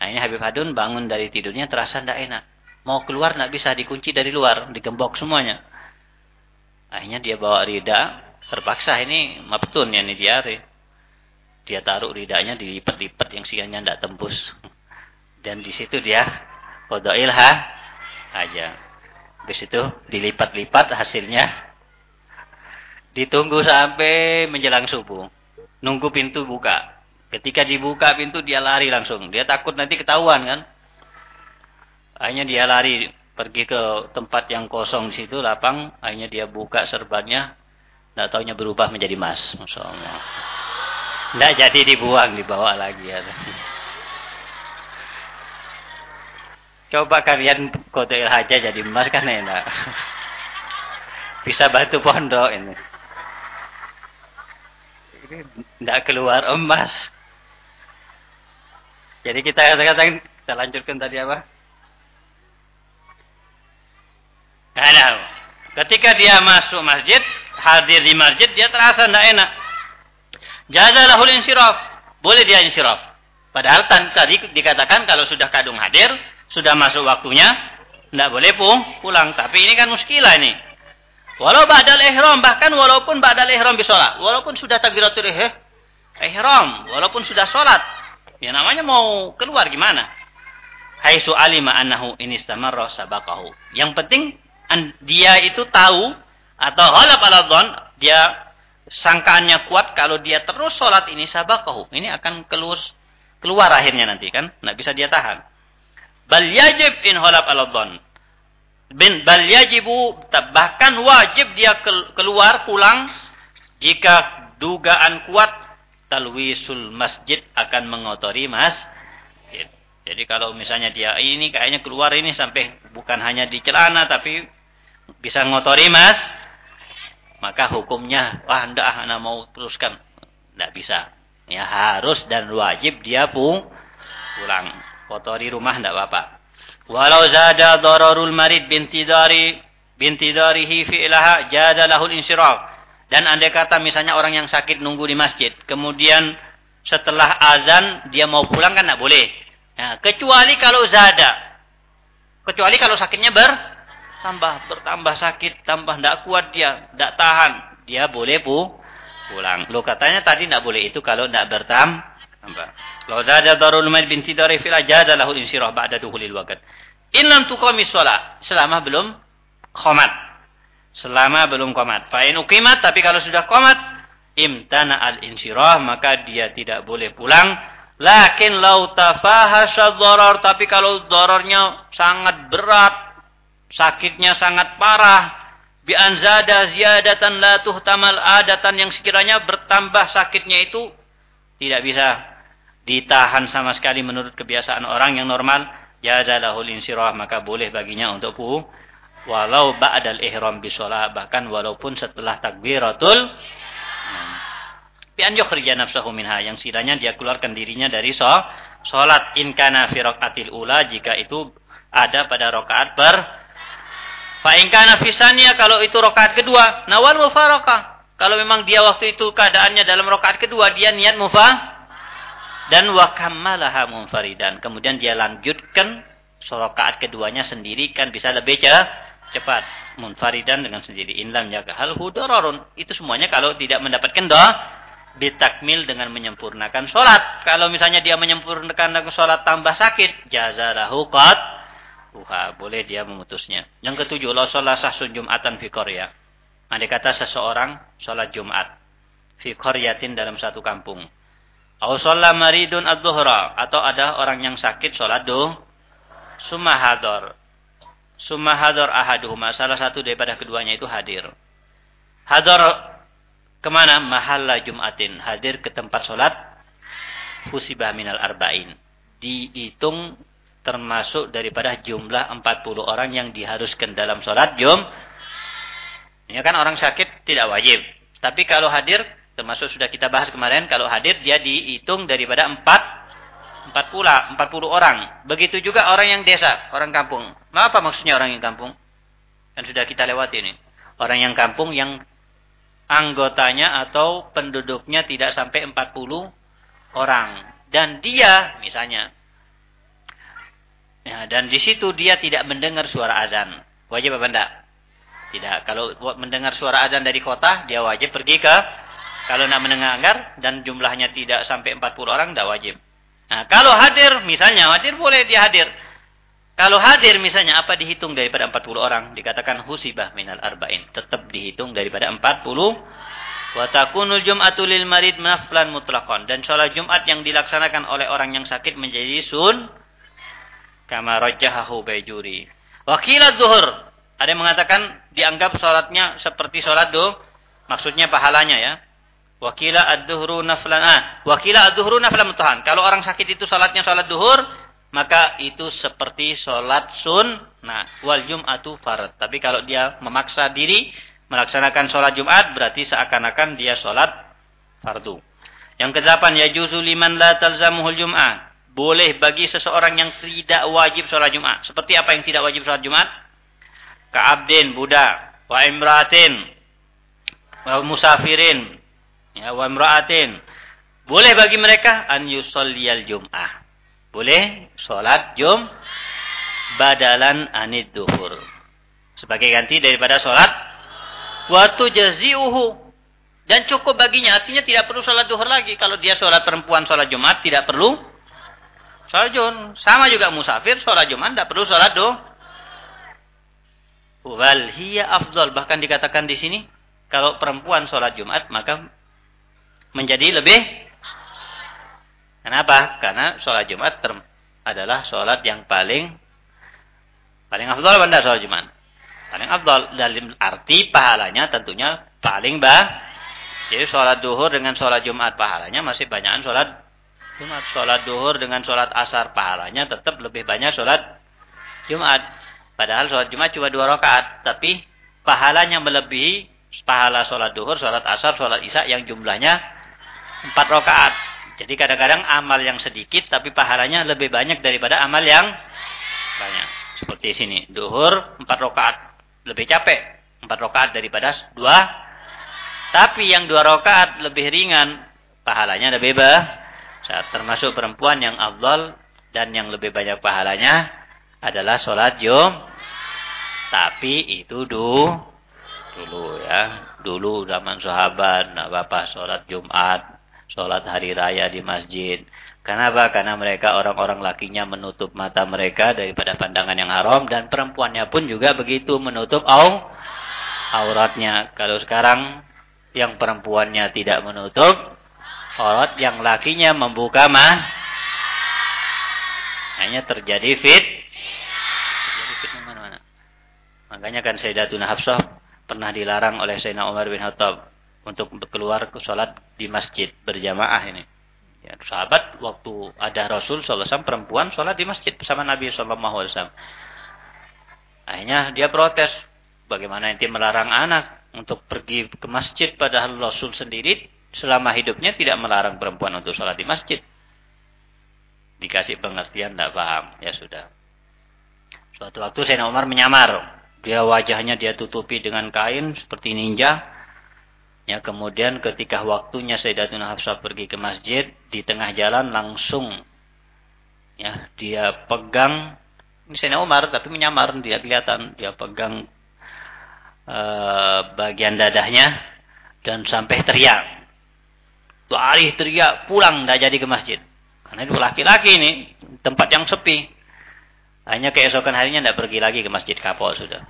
Nah ini Habib Hadun bangun dari tidurnya terasa tidak enak. Mau keluar tidak bisa dikunci dari luar, digembok semuanya. Akhirnya dia bawa rida, terpaksa ini mabtun ya ini diare. Dia taruh ridanya dilipat-lipat yang siangnya tidak tembus. Dan di situ dia kodoil ha aja. Habis itu dilipat-lipat hasilnya ditunggu sampai menjelang subuh. Nunggu pintu buka. Ketika dibuka pintu dia lari langsung. Dia takut nanti ketahuan kan. Akhirnya dia lari pergi ke tempat yang kosong di situ lapang akhirnya dia buka serbannya tidak tahunya berubah menjadi emas tidak jadi dibuang dibawa lagi ya. coba kalian kode haja jadi emas kan enak bisa batu pondok ini Tidak keluar emas. Jadi kita katakan kita lanjutkan tadi apa? Ada. Ketika dia masuk masjid, hadir di masjid, dia terasa tidak enak. Jazalahul insiraf. Boleh dia insiraf. Padahal tadi dikatakan kalau sudah kadung hadir, sudah masuk waktunya, tidak boleh pulang. Tapi ini kan muskilah ini. Walau ba'dal ihram, bahkan walaupun ba'dal ihram bisolat. Walaupun sudah takbiratul ihram, walaupun sudah sholat. Ya namanya mau keluar gimana? Haisu alima annahu inistamarra sabaqahu. Yang penting dia itu tahu atau halap ala dhon, dia sangkaannya kuat kalau dia terus sholat ini sabaqahu. Ini akan keluar keluar akhirnya nanti kan, nggak bisa dia tahan. Bal yajib in halap ala bin bal yajibu bahkan wajib dia keluar pulang jika dugaan kuat talwisul masjid akan mengotori masjid. Jadi kalau misalnya dia ini kayaknya keluar ini sampai bukan hanya di celana tapi bisa ngotori mas, maka hukumnya wah ndak anak mau teruskan. Ndak bisa. Ya harus dan wajib dia pun pulang. Kotori rumah ndak apa-apa. Walau zada dararul marid binti dari binti darihi fi'laha jada lahul insyirah. Dan andai kata misalnya orang yang sakit nunggu di masjid, kemudian setelah azan dia mau pulang kan tidak boleh. Nah, kecuali kalau zada. Kecuali kalau sakitnya bertambah, bertambah sakit, tambah tidak kuat dia, tidak tahan, dia boleh pu pulang. Lo katanya tadi tidak boleh itu kalau tidak bertambah. Kalau zada darul marid binti dari fi'laha jada lahul insyirah ba'da duhulil waqt. In lam tuqami sholat. Selama belum komat. Selama belum komat. Fa'in ukimat. Tapi kalau sudah komat. Imtana al-insyirah. Maka dia tidak boleh pulang. Lakin lau tafahasya doror. Tapi kalau dorornya sangat berat. Sakitnya sangat parah. Bi anzada ziyadatan la tuhtamal adatan. Yang sekiranya bertambah sakitnya itu. Tidak bisa ditahan sama sekali menurut kebiasaan orang yang normal jazalahul insirah maka boleh baginya untuk pu walau ba'dal ihram bisolah bahkan walaupun setelah takbiratul bi an yukhrija nafsahu minha yang sidanya dia keluarkan dirinya dari salat in kana fi raqatil ula jika itu ada pada rakaat ber fa in kana fi kalau itu rakaat kedua nawal mufaraqah. Kalau memang dia waktu itu keadaannya dalam rakaat kedua dia niat mufa dan wakammalaha munfaridan. Kemudian dia lanjutkan sorokaat keduanya sendiri kan bisa lebih cepat. Munfaridan dengan sendiri. Inlam jaga hal hudororun. Itu semuanya kalau tidak mendapatkan doa ditakmil dengan menyempurnakan sholat. Kalau misalnya dia menyempurnakan sholat tambah sakit, jazalahu qad uha, boleh dia memutusnya. Yang ketujuh, lo sholat sahsun jum'atan fi Korea. Andai kata seseorang sholat Jumat fi yatin dalam satu kampung. Au maridun ad-duhra atau ada orang yang sakit salat duh sumahador. Sumahador ahaduhuma salah satu daripada keduanya itu hadir. Hador ke mana? Mahalla Jumatin. Hadir ke tempat sholat. Husibah minal arba'in. Dihitung termasuk daripada jumlah 40 orang yang diharuskan dalam sholat jum. Ini kan orang sakit tidak wajib. Tapi kalau hadir Termasuk sudah kita bahas kemarin, kalau hadir dia dihitung daripada empat, empat pula, empat puluh orang. Begitu juga orang yang desa, orang kampung. Apa maksudnya orang yang kampung? Kan sudah kita lewati ini. Orang yang kampung yang anggotanya atau penduduknya tidak sampai empat puluh orang. Dan dia, misalnya, ya, dan di situ dia tidak mendengar suara azan. Wajib apa enggak? Tidak. Kalau mendengar suara azan dari kota, dia wajib pergi ke kalau nak mendengar dan jumlahnya tidak sampai 40 orang, tidak wajib. Nah, kalau hadir, misalnya hadir boleh dia hadir. Kalau hadir misalnya apa dihitung daripada 40 orang? Dikatakan husibah minal arba'in. Tetap dihitung daripada 40. Wa takunul jum'atu lil marid naflan mutlaqan. Dan sholat Jumat yang dilaksanakan oleh orang yang sakit menjadi sun. Kama rajahahu bayjuri. Wakilat zuhur. Ada yang mengatakan dianggap sholatnya seperti sholat duh. Maksudnya pahalanya ya. Wakila ad-duhru naflan ah, wakila ad-duhru naflan mutahan. Kalau orang sakit itu salatnya salat duhur, maka itu seperti salat Nah, Wal jum'atu farad. Tapi kalau dia memaksa diri melaksanakan salat Jumat berarti seakan-akan dia salat fardu. Yang kedelapan, yajuzu liman la talzamuhul jum'ah. Boleh bagi seseorang yang tidak wajib sholat Jumat. Seperti apa yang tidak wajib sholat Jumat? Ka'abdin, budak. Wa imratin. Wa musafirin. Ya, wa imraatin. Boleh bagi mereka an yusalliyal jum'ah. Boleh sholat jum badalan anid duhur. Sebagai ganti daripada sholat. Waktu jaziuhu. Dan cukup baginya. Artinya tidak perlu sholat duhur lagi. Kalau dia sholat perempuan sholat Jumat tidak perlu. Sholat Jumat. Sama juga musafir sholat Jumat tidak perlu sholat duhur. Wal hiya afdol. Bahkan dikatakan di sini. Kalau perempuan sholat Jumat maka menjadi lebih. Kenapa? Karena sholat Jumat adalah sholat yang paling paling afdol benda sholat Jumat. Paling afdol dalam arti pahalanya tentunya paling bah jadi sholat duhur dengan sholat Jumat pahalanya masih banyakan sholat Jumat. Sholat duhur dengan sholat asar pahalanya tetap lebih banyak sholat Jumat. Padahal sholat Jumat cuma dua rakaat. Tapi pahalanya melebihi pahala sholat duhur, sholat asar, sholat isya yang jumlahnya empat rakaat. Jadi kadang-kadang amal yang sedikit tapi pahalanya lebih banyak daripada amal yang banyak. Seperti sini. Duhur empat rakaat. Lebih capek. Empat rakaat daripada dua tapi yang dua rakaat lebih ringan, pahalanya lebih besar. Termasuk perempuan yang afdal dan yang lebih banyak pahalanya adalah sholat jum. Tapi itu du, dulu ya. Dulu zaman sahabat, nak apa sholat Jumat, sholat hari raya di masjid. Kenapa? Karena mereka orang-orang lakinya menutup mata mereka daripada pandangan yang haram dan perempuannya pun juga begitu menutup au auratnya. Kalau sekarang yang perempuannya tidak menutup aurat, yang lakinya membuka mah hanya terjadi fit. Terjadi fit mana-mana. Makanya kan Sayyidatuna Hafsah pernah dilarang oleh Sayyidina Umar bin Khattab untuk keluar ke sholat di masjid berjamaah ini. Ya, sahabat waktu ada Rasul SAW perempuan sholat di masjid bersama Nabi SAW. Akhirnya dia protes. Bagaimana nanti melarang anak untuk pergi ke masjid padahal Rasul sendiri selama hidupnya tidak melarang perempuan untuk sholat di masjid. Dikasih pengertian tidak paham, ya sudah. Suatu waktu Sayyidina Umar menyamar. Dia wajahnya dia tutupi dengan kain seperti ninja. Ya, kemudian ketika waktunya Sayyidatuna Hafsah pergi ke masjid, di tengah jalan langsung ya dia pegang ini Sayyidina Umar tapi menyamar dia kelihatan dia pegang Eh, bagian dadahnya dan sampai teriak. Lari teriak, pulang tidak jadi ke masjid. Karena itu laki-laki ini, tempat yang sepi. Hanya keesokan harinya tidak pergi lagi ke masjid kapal sudah.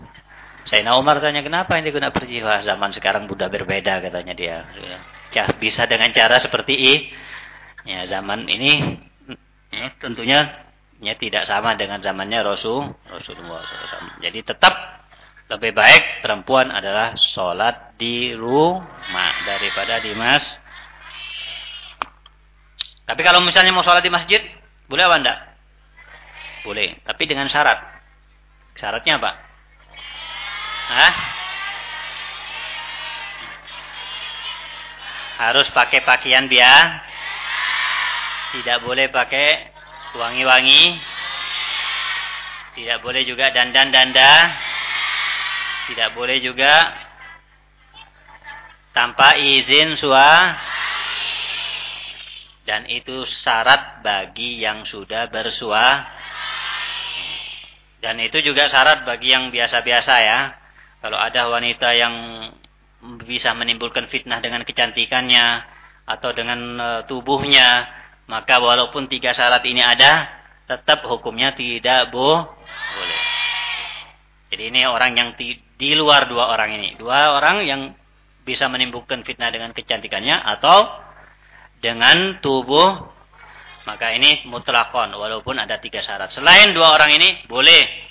Sayyidina Umar tanya, kenapa ini kena pergi? Wah, zaman sekarang sudah berbeda katanya dia. Ya, bisa dengan cara seperti ini. Ya, zaman ini ya, tentunya ya, tidak sama dengan zamannya Rasul Rasulullah SAW. Jadi tetap lebih baik perempuan adalah sholat di rumah daripada di mas. Tapi kalau misalnya mau sholat di masjid, boleh apa enggak? Boleh, tapi dengan syarat. Syaratnya apa? Hah? Harus pakai pakaian biar tidak boleh pakai wangi-wangi. Tidak boleh juga dandan-danda. Tidak boleh juga tanpa izin sua dan itu syarat bagi yang sudah bersua dan itu juga syarat bagi yang biasa-biasa ya kalau ada wanita yang bisa menimbulkan fitnah dengan kecantikannya atau dengan e, tubuhnya maka walaupun tiga syarat ini ada tetap hukumnya tidak boleh jadi ini orang yang di luar dua orang ini. Dua orang yang bisa menimbulkan fitnah dengan kecantikannya atau dengan tubuh maka ini mutlakon walaupun ada tiga syarat. Selain dua orang ini boleh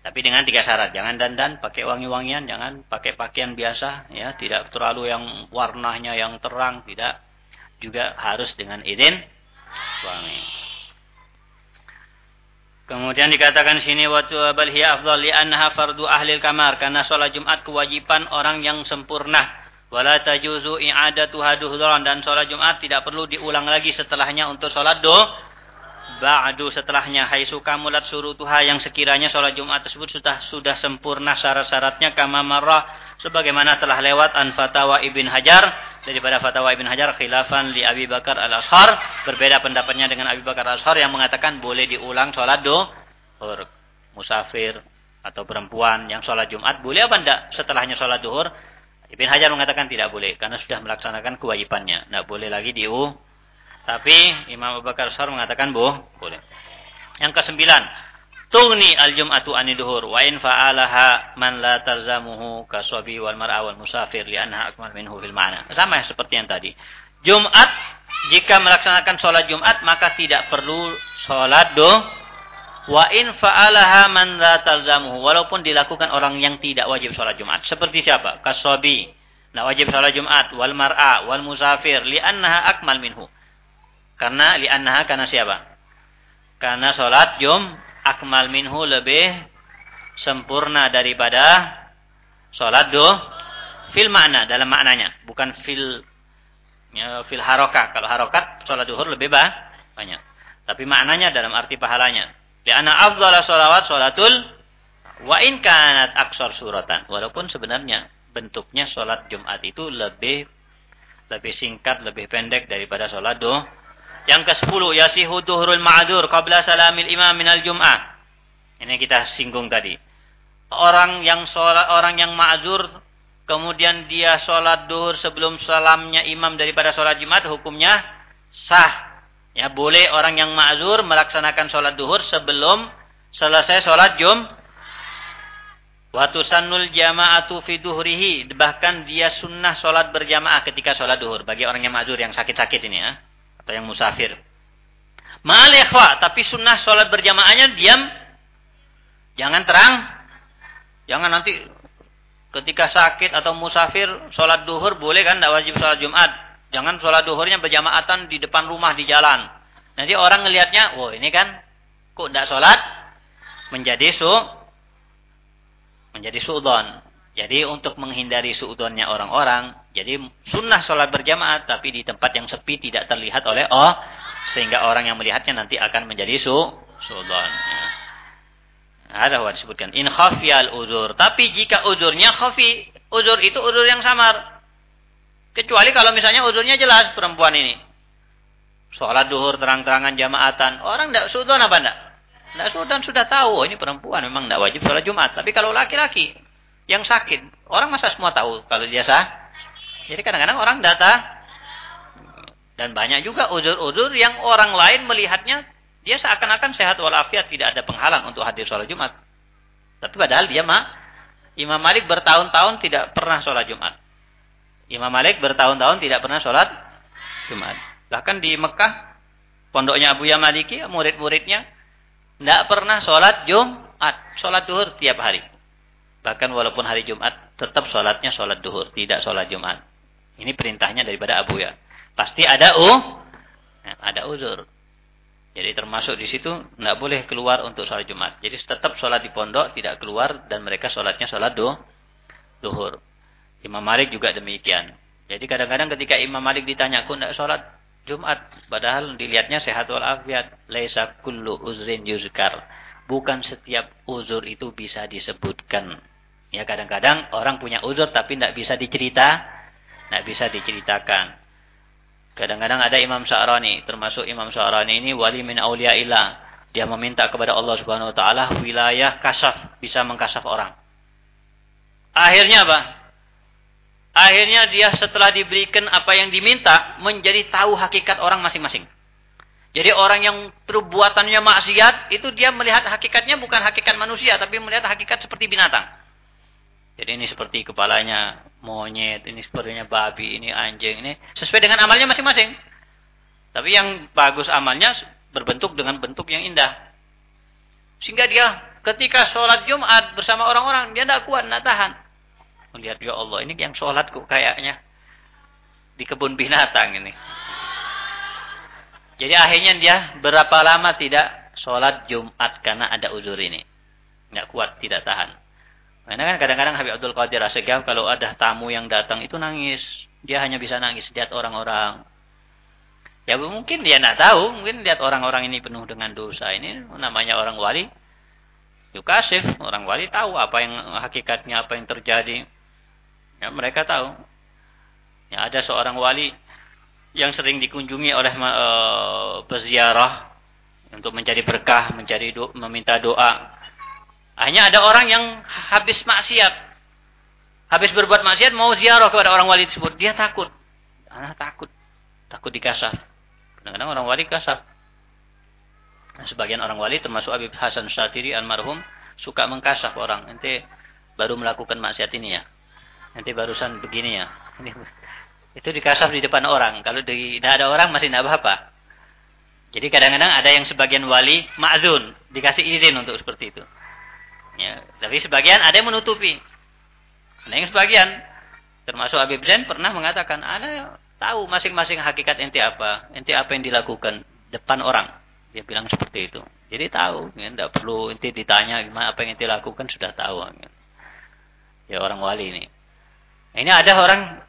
tapi dengan tiga syarat. Jangan dandan pakai wangi-wangian, jangan pakai pakaian biasa ya, tidak terlalu yang warnanya yang terang, tidak. Juga harus dengan izin suami. Kemudian dikatakan sini waktu bal hiya afdal li annaha fardu ahli kamar karena salat Jumat kewajiban orang yang sempurna. Wala tajuzu i'adatuha duhran dan sholat Jumat tidak perlu diulang lagi setelahnya untuk sholat do. Ba'du setelahnya. Haitsu kamulat surutuha yang sekiranya sholat Jumat tersebut sudah sudah sempurna syarat-syaratnya kama marrah sebagaimana telah lewat an fatawa Ibn Hajar. Daripada fatwa Ibn Hajar khilafan li Abi Bakar Al-Ashar berbeda pendapatnya dengan Abi Bakar Al-Ashar yang mengatakan boleh diulang sholat do musafir atau perempuan yang sholat Jumat boleh apa enggak setelahnya sholat duhur? Ibn Hajar mengatakan tidak boleh karena sudah melaksanakan kewajibannya. Tidak boleh lagi diu. Tapi Imam Abu Bakar Sar mengatakan boh, boleh. Yang kesembilan, tugni al-jum'atu ani duhur wa in fa'alaha man la tarzamuhu kasabi wal mar'a musafir li'annaha akmal minhu fil ma'na. Sama seperti yang tadi. Jumat jika melaksanakan sholat Jumat maka tidak perlu sholat do Wa in fa'alaha man la talzamuhu. Walaupun dilakukan orang yang tidak wajib sholat Jumat. Seperti siapa? Kasobi. Tidak wajib sholat Jumat. Wal mar'a. Wal musafir. Li'annaha akmal minhu. Karena li'annaha karena siapa? Karena sholat Jum akmal minhu lebih sempurna daripada sholat do fil makna dalam maknanya bukan fil ya, fil harokat kalau harokat sholat duhur lebih banyak tapi maknanya dalam arti pahalanya Lianna afdhala sholawat sholatul wa in kanat aksar suratan. Walaupun sebenarnya bentuknya sholat Jumat itu lebih lebih singkat, lebih pendek daripada sholat do. Yang ke-10 yasihu duhrul ma'dur qabla salamil imam minal jum'ah. Ini kita singgung tadi. Orang yang sholat, orang yang ma'zur kemudian dia sholat duhur sebelum salamnya imam daripada sholat Jumat hukumnya sah Ya, boleh orang yang ma'zur melaksanakan sholat duhur sebelum selesai sholat jum. Watu sanul jama'atu fi duhrihi. Bahkan dia sunnah sholat berjamaah ketika sholat duhur. Bagi orang yang ma'zur, yang sakit-sakit ini ya. Atau yang musafir. Ma'al Tapi sunnah sholat berjamaahnya diam. Jangan terang. Jangan nanti ketika sakit atau musafir sholat duhur boleh kan? Tidak wajib sholat Jumat. Jangan sholat duhurnya berjamaatan di depan rumah di jalan. Nanti orang ngelihatnya, wah ini kan kok tidak sholat menjadi su menjadi suudon. Jadi untuk menghindari suudonnya orang-orang, jadi sunnah sholat berjamaah tapi di tempat yang sepi tidak terlihat oleh oh sehingga orang yang melihatnya nanti akan menjadi su suudon. Ya. Ada yang disebutkan in khafiyal udur. Tapi jika udurnya khafi, udur itu udur yang samar. Kecuali kalau misalnya uzurnya jelas perempuan ini. Sholat duhur terang-terangan jamaatan. Orang tidak sudon apa tidak? Tidak sudon sudah tahu. Oh, ini perempuan memang tidak wajib sholat Jumat. Tapi kalau laki-laki yang sakit. Orang masa semua tahu kalau dia sah. Jadi kadang-kadang orang data. Dan banyak juga uzur-uzur yang orang lain melihatnya. Dia seakan-akan sehat walafiat. Tidak ada penghalang untuk hadir sholat Jumat. Tapi padahal dia mah. Imam Malik bertahun-tahun tidak pernah sholat Jumat. Imam Malik bertahun-tahun tidak pernah sholat Jumat. Bahkan di Mekah, pondoknya Abu Yamaliki, murid-muridnya, tidak pernah sholat Jumat. Sholat duhur tiap hari. Bahkan walaupun hari Jumat, tetap sholatnya sholat duhur. Tidak sholat Jumat. Ini perintahnya daripada Abu Ya. Pasti ada u, nah, ada uzur. Jadi termasuk di situ tidak boleh keluar untuk sholat Jumat. Jadi tetap sholat di pondok, tidak keluar dan mereka sholatnya sholat duhur. Imam Malik juga demikian. Jadi kadang-kadang ketika Imam Malik ditanya, "Kau tidak sholat Jumat?" Padahal dilihatnya sehat walafiat. Laisa kullu uzrin yuzkar. Bukan setiap uzur itu bisa disebutkan. Ya kadang-kadang orang punya uzur tapi tidak bisa dicerita, tidak bisa diceritakan. Kadang-kadang ada Imam Sya'rani, termasuk Imam Sya'rani ini wali min ilah. Dia meminta kepada Allah Subhanahu wa taala wilayah kasaf, bisa mengkasaf orang. Akhirnya apa? Akhirnya dia setelah diberikan apa yang diminta, menjadi tahu hakikat orang masing-masing. Jadi orang yang perbuatannya maksiat, itu dia melihat hakikatnya bukan hakikat manusia, tapi melihat hakikat seperti binatang. Jadi ini seperti kepalanya monyet, ini sepertinya babi, ini anjing, ini sesuai dengan amalnya masing-masing. Tapi yang bagus amalnya berbentuk dengan bentuk yang indah. Sehingga dia ketika sholat Jumat bersama orang-orang, dia tidak kuat, tidak tahan melihat ya Allah ini yang sholat kayaknya di kebun binatang ini. Jadi akhirnya dia berapa lama tidak sholat Jumat karena ada uzur ini. Nggak kuat, tidak tahan. Karena kan kadang-kadang Habib Abdul Qadir Asegaf kalau ada tamu yang datang itu nangis. Dia hanya bisa nangis lihat orang-orang. Ya mungkin dia tidak tahu, mungkin lihat orang-orang ini penuh dengan dosa. Ini namanya orang wali. Yukasif, orang wali tahu apa yang hakikatnya, apa yang terjadi. Ya, mereka tahu. Ya, ada seorang wali yang sering dikunjungi oleh uh, peziarah untuk mencari berkah, mencari do, meminta doa. Hanya ada orang yang habis maksiat. Habis berbuat maksiat mau ziarah kepada orang wali tersebut. Dia takut. Anak takut. Takut dikasar. Kadang-kadang orang wali kasar. Nah, sebagian orang wali termasuk Habib Hasan Syatiri almarhum suka mengkasah orang. Nanti baru melakukan maksiat ini ya. Nanti barusan begini ya. Ini, itu dikasah di depan orang. Kalau tidak ada orang masih tidak apa-apa. Jadi kadang-kadang ada yang sebagian wali ma'zun. Dikasih izin untuk seperti itu. Ya, tapi sebagian ada yang menutupi. Ada yang sebagian termasuk Habib Zain pernah mengatakan, ada tahu masing-masing hakikat ente apa, ente apa yang dilakukan depan orang. Dia bilang seperti itu. Jadi tahu, ya, perlu ente ditanya gimana apa yang ente lakukan sudah tahu. Ya, ya orang wali ini. Ini ada orang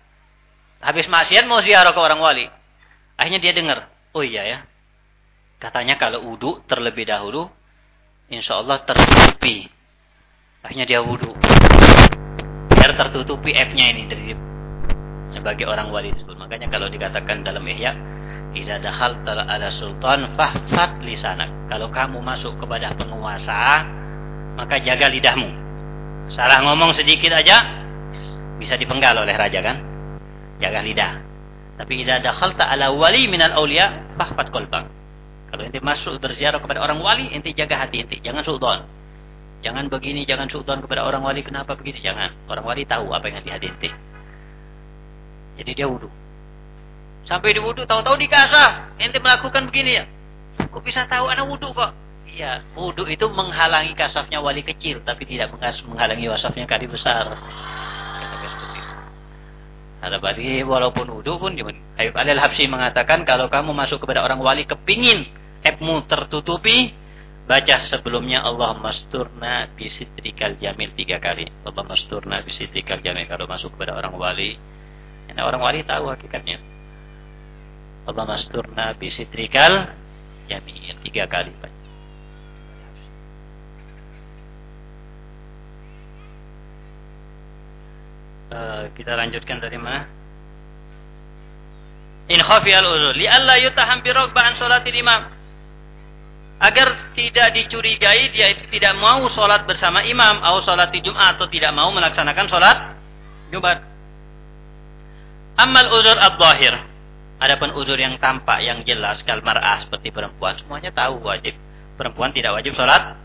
habis maksiat mau ziarah ke orang wali. Akhirnya dia dengar, oh iya ya, katanya kalau wudhu terlebih dahulu, insya Allah tertutupi Akhirnya dia wudhu. Biar tertutupi F-nya ini dari sebagai orang wali tersebut. Makanya kalau dikatakan dalam Ihya, "Idza dakhalta ala sultan fahfat lisanak." Kalau kamu masuk kepada penguasa, maka jaga lidahmu. Salah ngomong sedikit aja bisa dipenggal oleh raja kan? Jaga lidah. Tapi idza dakhalta ala wali minal auliya fahfat qalbak. Kalau inti masuk berziarah kepada orang wali, inti jaga hati inti, jangan sultan. Jangan begini, jangan sultan kepada orang wali. Kenapa begini? Jangan. Orang wali tahu apa yang di. Jadi dia wudhu. Sampai di wudhu, tahu-tahu dikasah. Ente melakukan begini ya. Kok bisa tahu anak wudhu kok? Iya, wudhu itu menghalangi kasafnya wali kecil. Tapi tidak menghalangi wasafnya kali besar. Ada bagi walaupun wudhu pun Habib Alil Habsi mengatakan kalau kamu masuk kepada orang wali kepingin ebmu tertutupi Baca sebelumnya Allah masturna bisitrikal jamil tiga kali. Allah masturna bisitrikal jamil. Kalau masuk kepada orang wali. Ini orang wali tahu hakikatnya. Allah masturna bisitrikal jamil. Tiga kali. Uh, kita lanjutkan dari mana? In khafi al-uzur. Li'alla yutaham birokba'an sholatil imam agar tidak dicurigai dia itu tidak mau sholat bersama imam atau sholat di Jumat atau tidak mau melaksanakan sholat Jumat. Amal uzur ad-zahir. Adapun uzur yang tampak yang jelas kal mar'ah seperti perempuan semuanya tahu wajib. Perempuan tidak wajib sholat.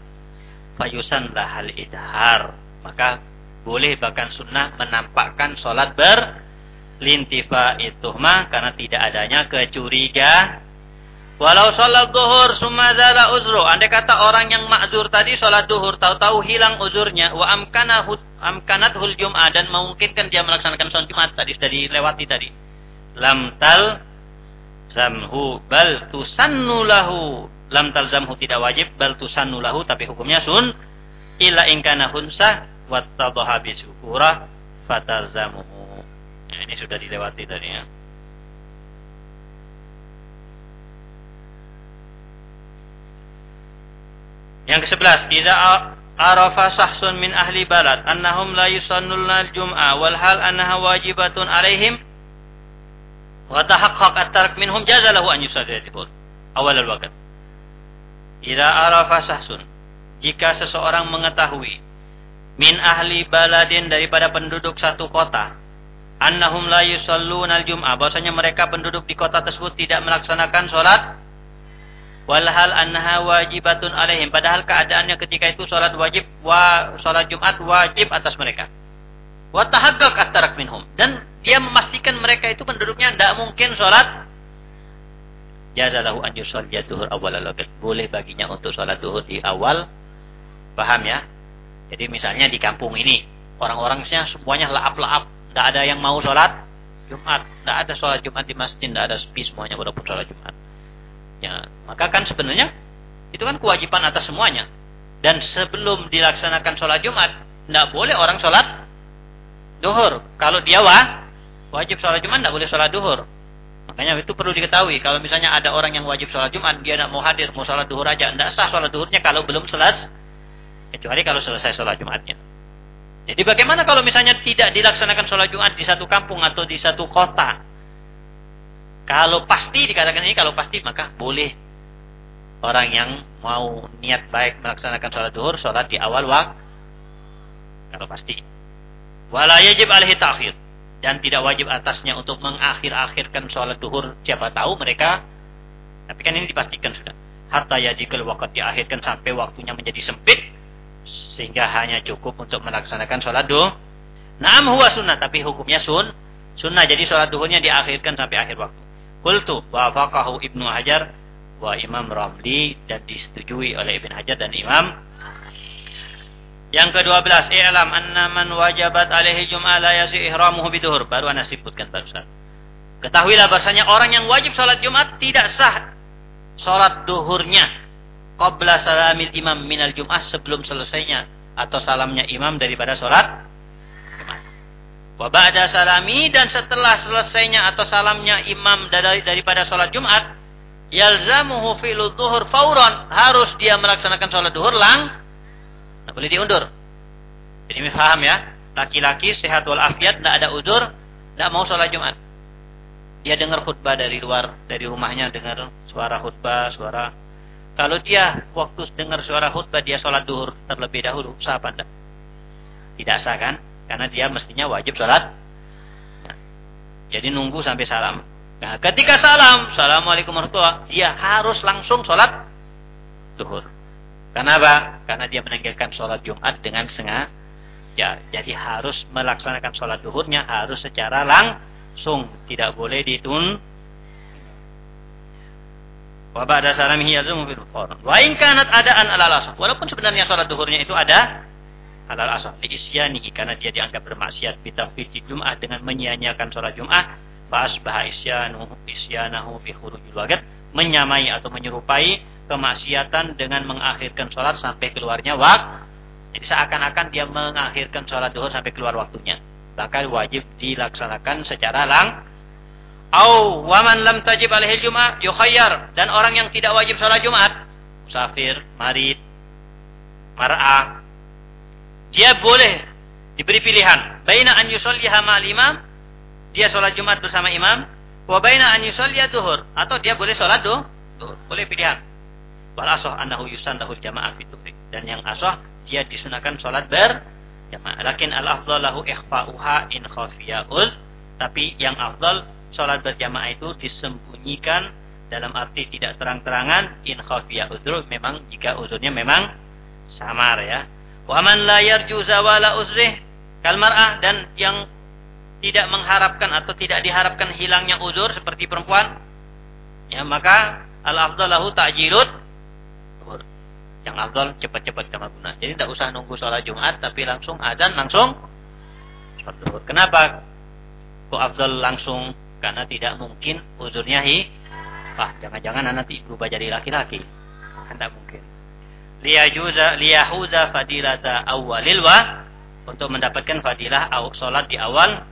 Fayusan lahal idhar. Maka boleh bahkan sunnah menampakkan sholat berlintifa itu mah karena tidak adanya kecurigaan Walau sholat duhur sumadala uzru. Andai kata orang yang ma'zur tadi sholat duhur. Tahu-tahu hilang uzurnya. Wa amkanat hul jum'ah. Dan memungkinkan dia melaksanakan sholat jumat. Tadi sudah dilewati tadi. Lam tal zamhu bal tusannu lahu. Lam tal zamhu tidak wajib. Bal tusannu lahu. Tapi hukumnya sun. Illa ingkana hunsah. Wattabaha bisukura. Fatalzamuhu. Nah, ini sudah dilewati tadi ya. Yang ke-11, idza arafa sahsun min ahli balad annahum la yusalluna al-jum'a wal hal annaha wajibatun alaihim wa tahaqqaq at-tark minhum jaza lahu an yusalli al awal al-waqt. Idza arafa sahsun jika seseorang mengetahui min ahli baladin daripada penduduk satu kota annahum la yusalluna al-jum'a bahwasanya mereka penduduk di kota tersebut tidak melaksanakan salat walhal annaha wajibatun alaihim. Padahal keadaannya ketika itu salat wajib wa salat Jumat wajib atas mereka. Wa tahaqqaq at minhum. Dan dia memastikan mereka itu penduduknya tidak mungkin salat. Jazalahu an yusalli duhur awal al boleh baginya untuk salat duhur di awal. Paham ya? Jadi misalnya di kampung ini orang-orangnya semuanya laap-laap tidak ada yang mau salat Jumat. Tidak ada salat Jumat di masjid tidak ada sepi semuanya walaupun salat Jumat Ya, maka kan sebenarnya itu kan kewajiban atas semuanya. Dan sebelum dilaksanakan sholat Jumat, tidak boleh orang sholat duhur. Kalau dia wah, wajib sholat Jumat tidak boleh sholat duhur. Makanya itu perlu diketahui. Kalau misalnya ada orang yang wajib sholat Jumat, dia tidak mau hadir, mau sholat duhur aja. Tidak sah sholat duhurnya kalau belum selesai. Kecuali kalau selesai sholat Jumatnya. Jadi bagaimana kalau misalnya tidak dilaksanakan sholat Jumat di satu kampung atau di satu kota? Kalau pasti dikatakan ini, kalau pasti maka boleh. Orang yang mau niat baik melaksanakan sholat duhur, sholat di awal waktu. Kalau pasti. Wala yajib alaihi ta'khir. Dan tidak wajib atasnya untuk mengakhir-akhirkan sholat duhur siapa tahu mereka tapi kan ini dipastikan sudah. Hatta yajikal waktu diakhirkan sampai waktunya menjadi sempit sehingga hanya cukup untuk melaksanakan sholat duhur. Naam huwa sunnah tapi hukumnya sun sunnah. Jadi sholat duhurnya diakhirkan sampai akhir waktu kultu wa faqahu Ibnu Hajar wa Imam Ramli dan disetujui oleh Ibn Hajar dan Imam yang ke-12, i'lam anna man wajabat alaihi jum'ah la yazi ihramuhu biduhur. Baru ana sebutkan barusan. Ketahuilah bahasanya orang yang wajib salat Jumat tidak sah salat duhurnya qabla salamil imam minal jum'ah sebelum selesainya atau salamnya imam daripada salat Jumat. Wa ba'da salami dan setelah selesainya atau salamnya imam dari daripada salat Jumat yalzamuhu fi'lu duhur fauran harus dia melaksanakan salat duhur lang Tidak boleh diundur. Jadi ini paham ya. Laki-laki sehat walafiat, tidak ada udur, tidak mau sholat Jumat. Dia dengar khutbah dari luar, dari rumahnya dengar suara khutbah, suara. Kalau dia waktu dengar suara khutbah dia sholat duhur terlebih dahulu, sah apa? Tidak sah kan? Karena dia mestinya wajib sholat. Jadi nunggu sampai salam. Nah, ketika salam, Assalamualaikum warahmatullahi dia harus langsung sholat duhur. Kenapa? Karena dia meninggalkan sholat Jumat dengan sengaja. Ya, jadi harus melaksanakan sholat duhurnya harus secara langsung, tidak boleh ditun. Wa ba'da salamihi yazumu fil Wa in kanat adaan alal asah. Walaupun sebenarnya sholat duhurnya itu ada alal asah li isyanihi karena dia dianggap bermaksiat bi tafwiti Jumat dengan menyia-nyiakan sholat Jumat, fa asbaha isyanu isyanahu fi khurujil waqt, menyamai atau menyerupai kemaksiatan dengan mengakhirkan sholat sampai keluarnya waktu. Jadi seakan-akan dia mengakhirkan sholat duhur sampai keluar waktunya. Maka wajib dilaksanakan secara lang. Au waman lam tajib alaihi jumat yukhayyar dan orang yang tidak wajib sholat Jumat, musafir, marid, mar'ah, dia boleh diberi pilihan baina an yusalliha ma'al imam, dia sholat Jumat bersama imam, wa baina an yusalliya duhur atau dia boleh sholat duhur, boleh pilihan. Wal asah annahu yusannahu jamaah fi Dan yang asah dia disunahkan salat berjamaah. Lakin al afdal lahu ikhfa'uha in khafiya uz. Tapi yang afdal salat berjamaah itu disembunyikan dalam arti tidak terang-terangan in khafiya uzur memang jika uzurnya memang samar ya. Wa man la yarju zawala uzrih kal mar'ah dan yang tidak mengharapkan atau tidak diharapkan hilangnya uzur seperti perempuan ya maka al afdalahu ta'jilut yang afdal cepat-cepat kama guna. Jadi tidak usah nunggu sholat Jumat tapi langsung adzan langsung. Kenapa kok afdal langsung? Karena tidak mungkin uzurnya hi. Wah, jangan-jangan nanti berubah jadi laki-laki. Tidak mungkin. Liyajuza liyahuza fadilata awalil wa untuk mendapatkan fadilah sholat di awal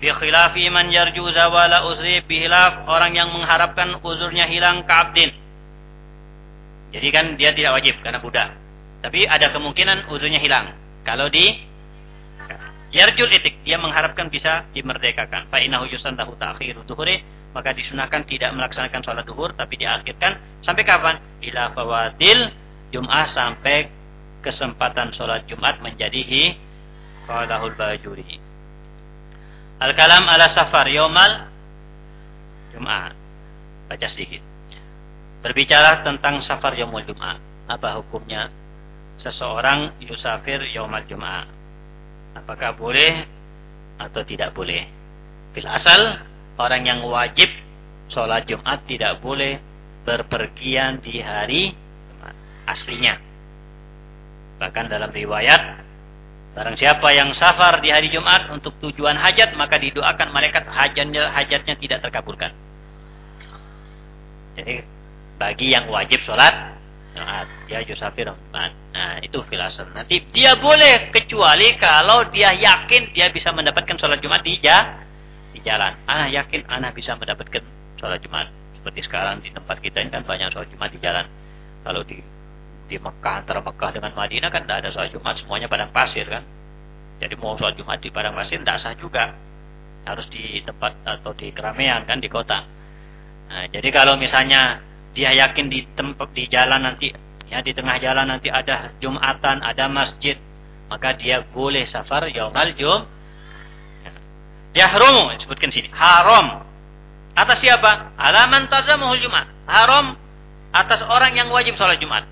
bi khilafi man yarju zawala uzri bi orang yang mengharapkan uzurnya hilang ka'abdin jadi kan dia tidak wajib karena budak. Tapi ada kemungkinan uzurnya hilang. Kalau di yarjul itik, dia mengharapkan bisa dimerdekakan. Fa innahu yusantahu ta'khiru dhuhri, maka disunahkan tidak melaksanakan sholat duhur tapi diakhirkan sampai kapan? Ila fawadil Jum'ah sampai kesempatan sholat Jumat menjadi hi qalahul bajuri. Al-kalam ala safar yomal Jum'ah. Baca sedikit. Berbicara tentang safar yaumul Jum'ah. Apa hukumnya? Seseorang yusafir yaumul Jum'ah. Apakah boleh atau tidak boleh? Fil asal, orang yang wajib sholat Jumat tidak boleh berpergian di hari Jumat. Aslinya. Bahkan dalam riwayat, barang siapa yang safar di hari Jumat untuk tujuan hajat, maka didoakan malaikat hajatnya, hajatnya tidak terkabulkan. Jadi bagi yang wajib sholat Jumat. Dia yusafir Jumat. Nah, itu fil asr. Nanti dia boleh kecuali kalau dia yakin dia bisa mendapatkan sholat Jumat di, di jalan. Anak yakin anak bisa mendapatkan sholat Jumat. Seperti sekarang di tempat kita ini kan banyak sholat Jumat di jalan. Kalau di di Mekah antara Mekah dengan Madinah kan tidak ada sholat Jumat semuanya padang pasir kan. Jadi mau sholat Jumat di padang pasir tidak sah juga. Harus di tempat atau di keramaian kan di kota. Nah, jadi kalau misalnya dia yakin di tempat di jalan nanti ya di tengah jalan nanti ada Jumatan, ada masjid, maka dia boleh safar yaumal jum. Yahrumu disebutkan sini. Haram. Atas siapa? Alaman tazamuhul Jumat. Haram atas orang yang wajib sholat Jumat.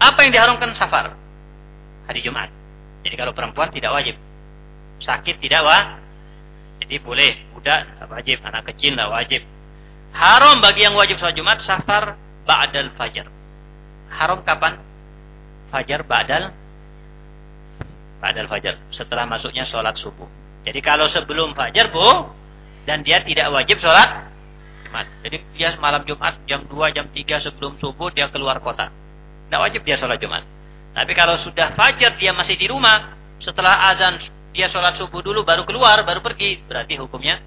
Apa yang diharamkan safar? Hari Jumat. Jadi kalau perempuan tidak wajib. Sakit tidak wajib. Jadi boleh. Budak tidak wajib. Anak kecil tidak wajib. Haram bagi yang wajib sholat Jumat safar ba'dal fajar. Haram kapan? Fajar ba'dal ba'dal fajar. Setelah masuknya sholat subuh. Jadi kalau sebelum fajar bu dan dia tidak wajib sholat Jumat. Jadi dia malam Jumat jam 2 jam 3 sebelum subuh dia keluar kota. Tidak wajib dia sholat Jumat. Tapi kalau sudah fajar dia masih di rumah, setelah azan dia sholat subuh dulu baru keluar, baru pergi. Berarti hukumnya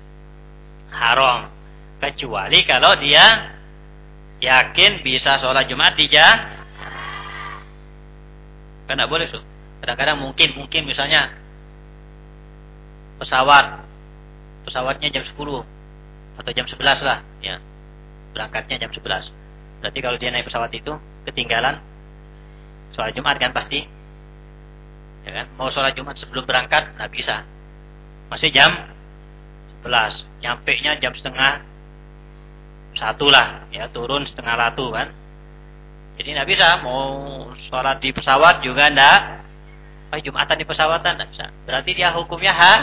haram. Kecuali kalau dia yakin bisa sholat Jumat di jam. Kan tidak boleh. Kadang-kadang mungkin, mungkin misalnya pesawat. Pesawatnya jam 10 atau jam 11 lah. ya Berangkatnya jam 11. Berarti kalau dia naik pesawat itu ketinggalan Sholat Jumat kan pasti. Ya kan? Mau sholat Jumat sebelum berangkat, nggak bisa. Masih jam 11. Nyampe nya jam setengah satu lah. Ya, turun setengah latu kan. Jadi nggak bisa. Mau sholat di pesawat juga nggak. Oh, Jumatan di pesawatan nggak bisa. Berarti dia hukumnya ha?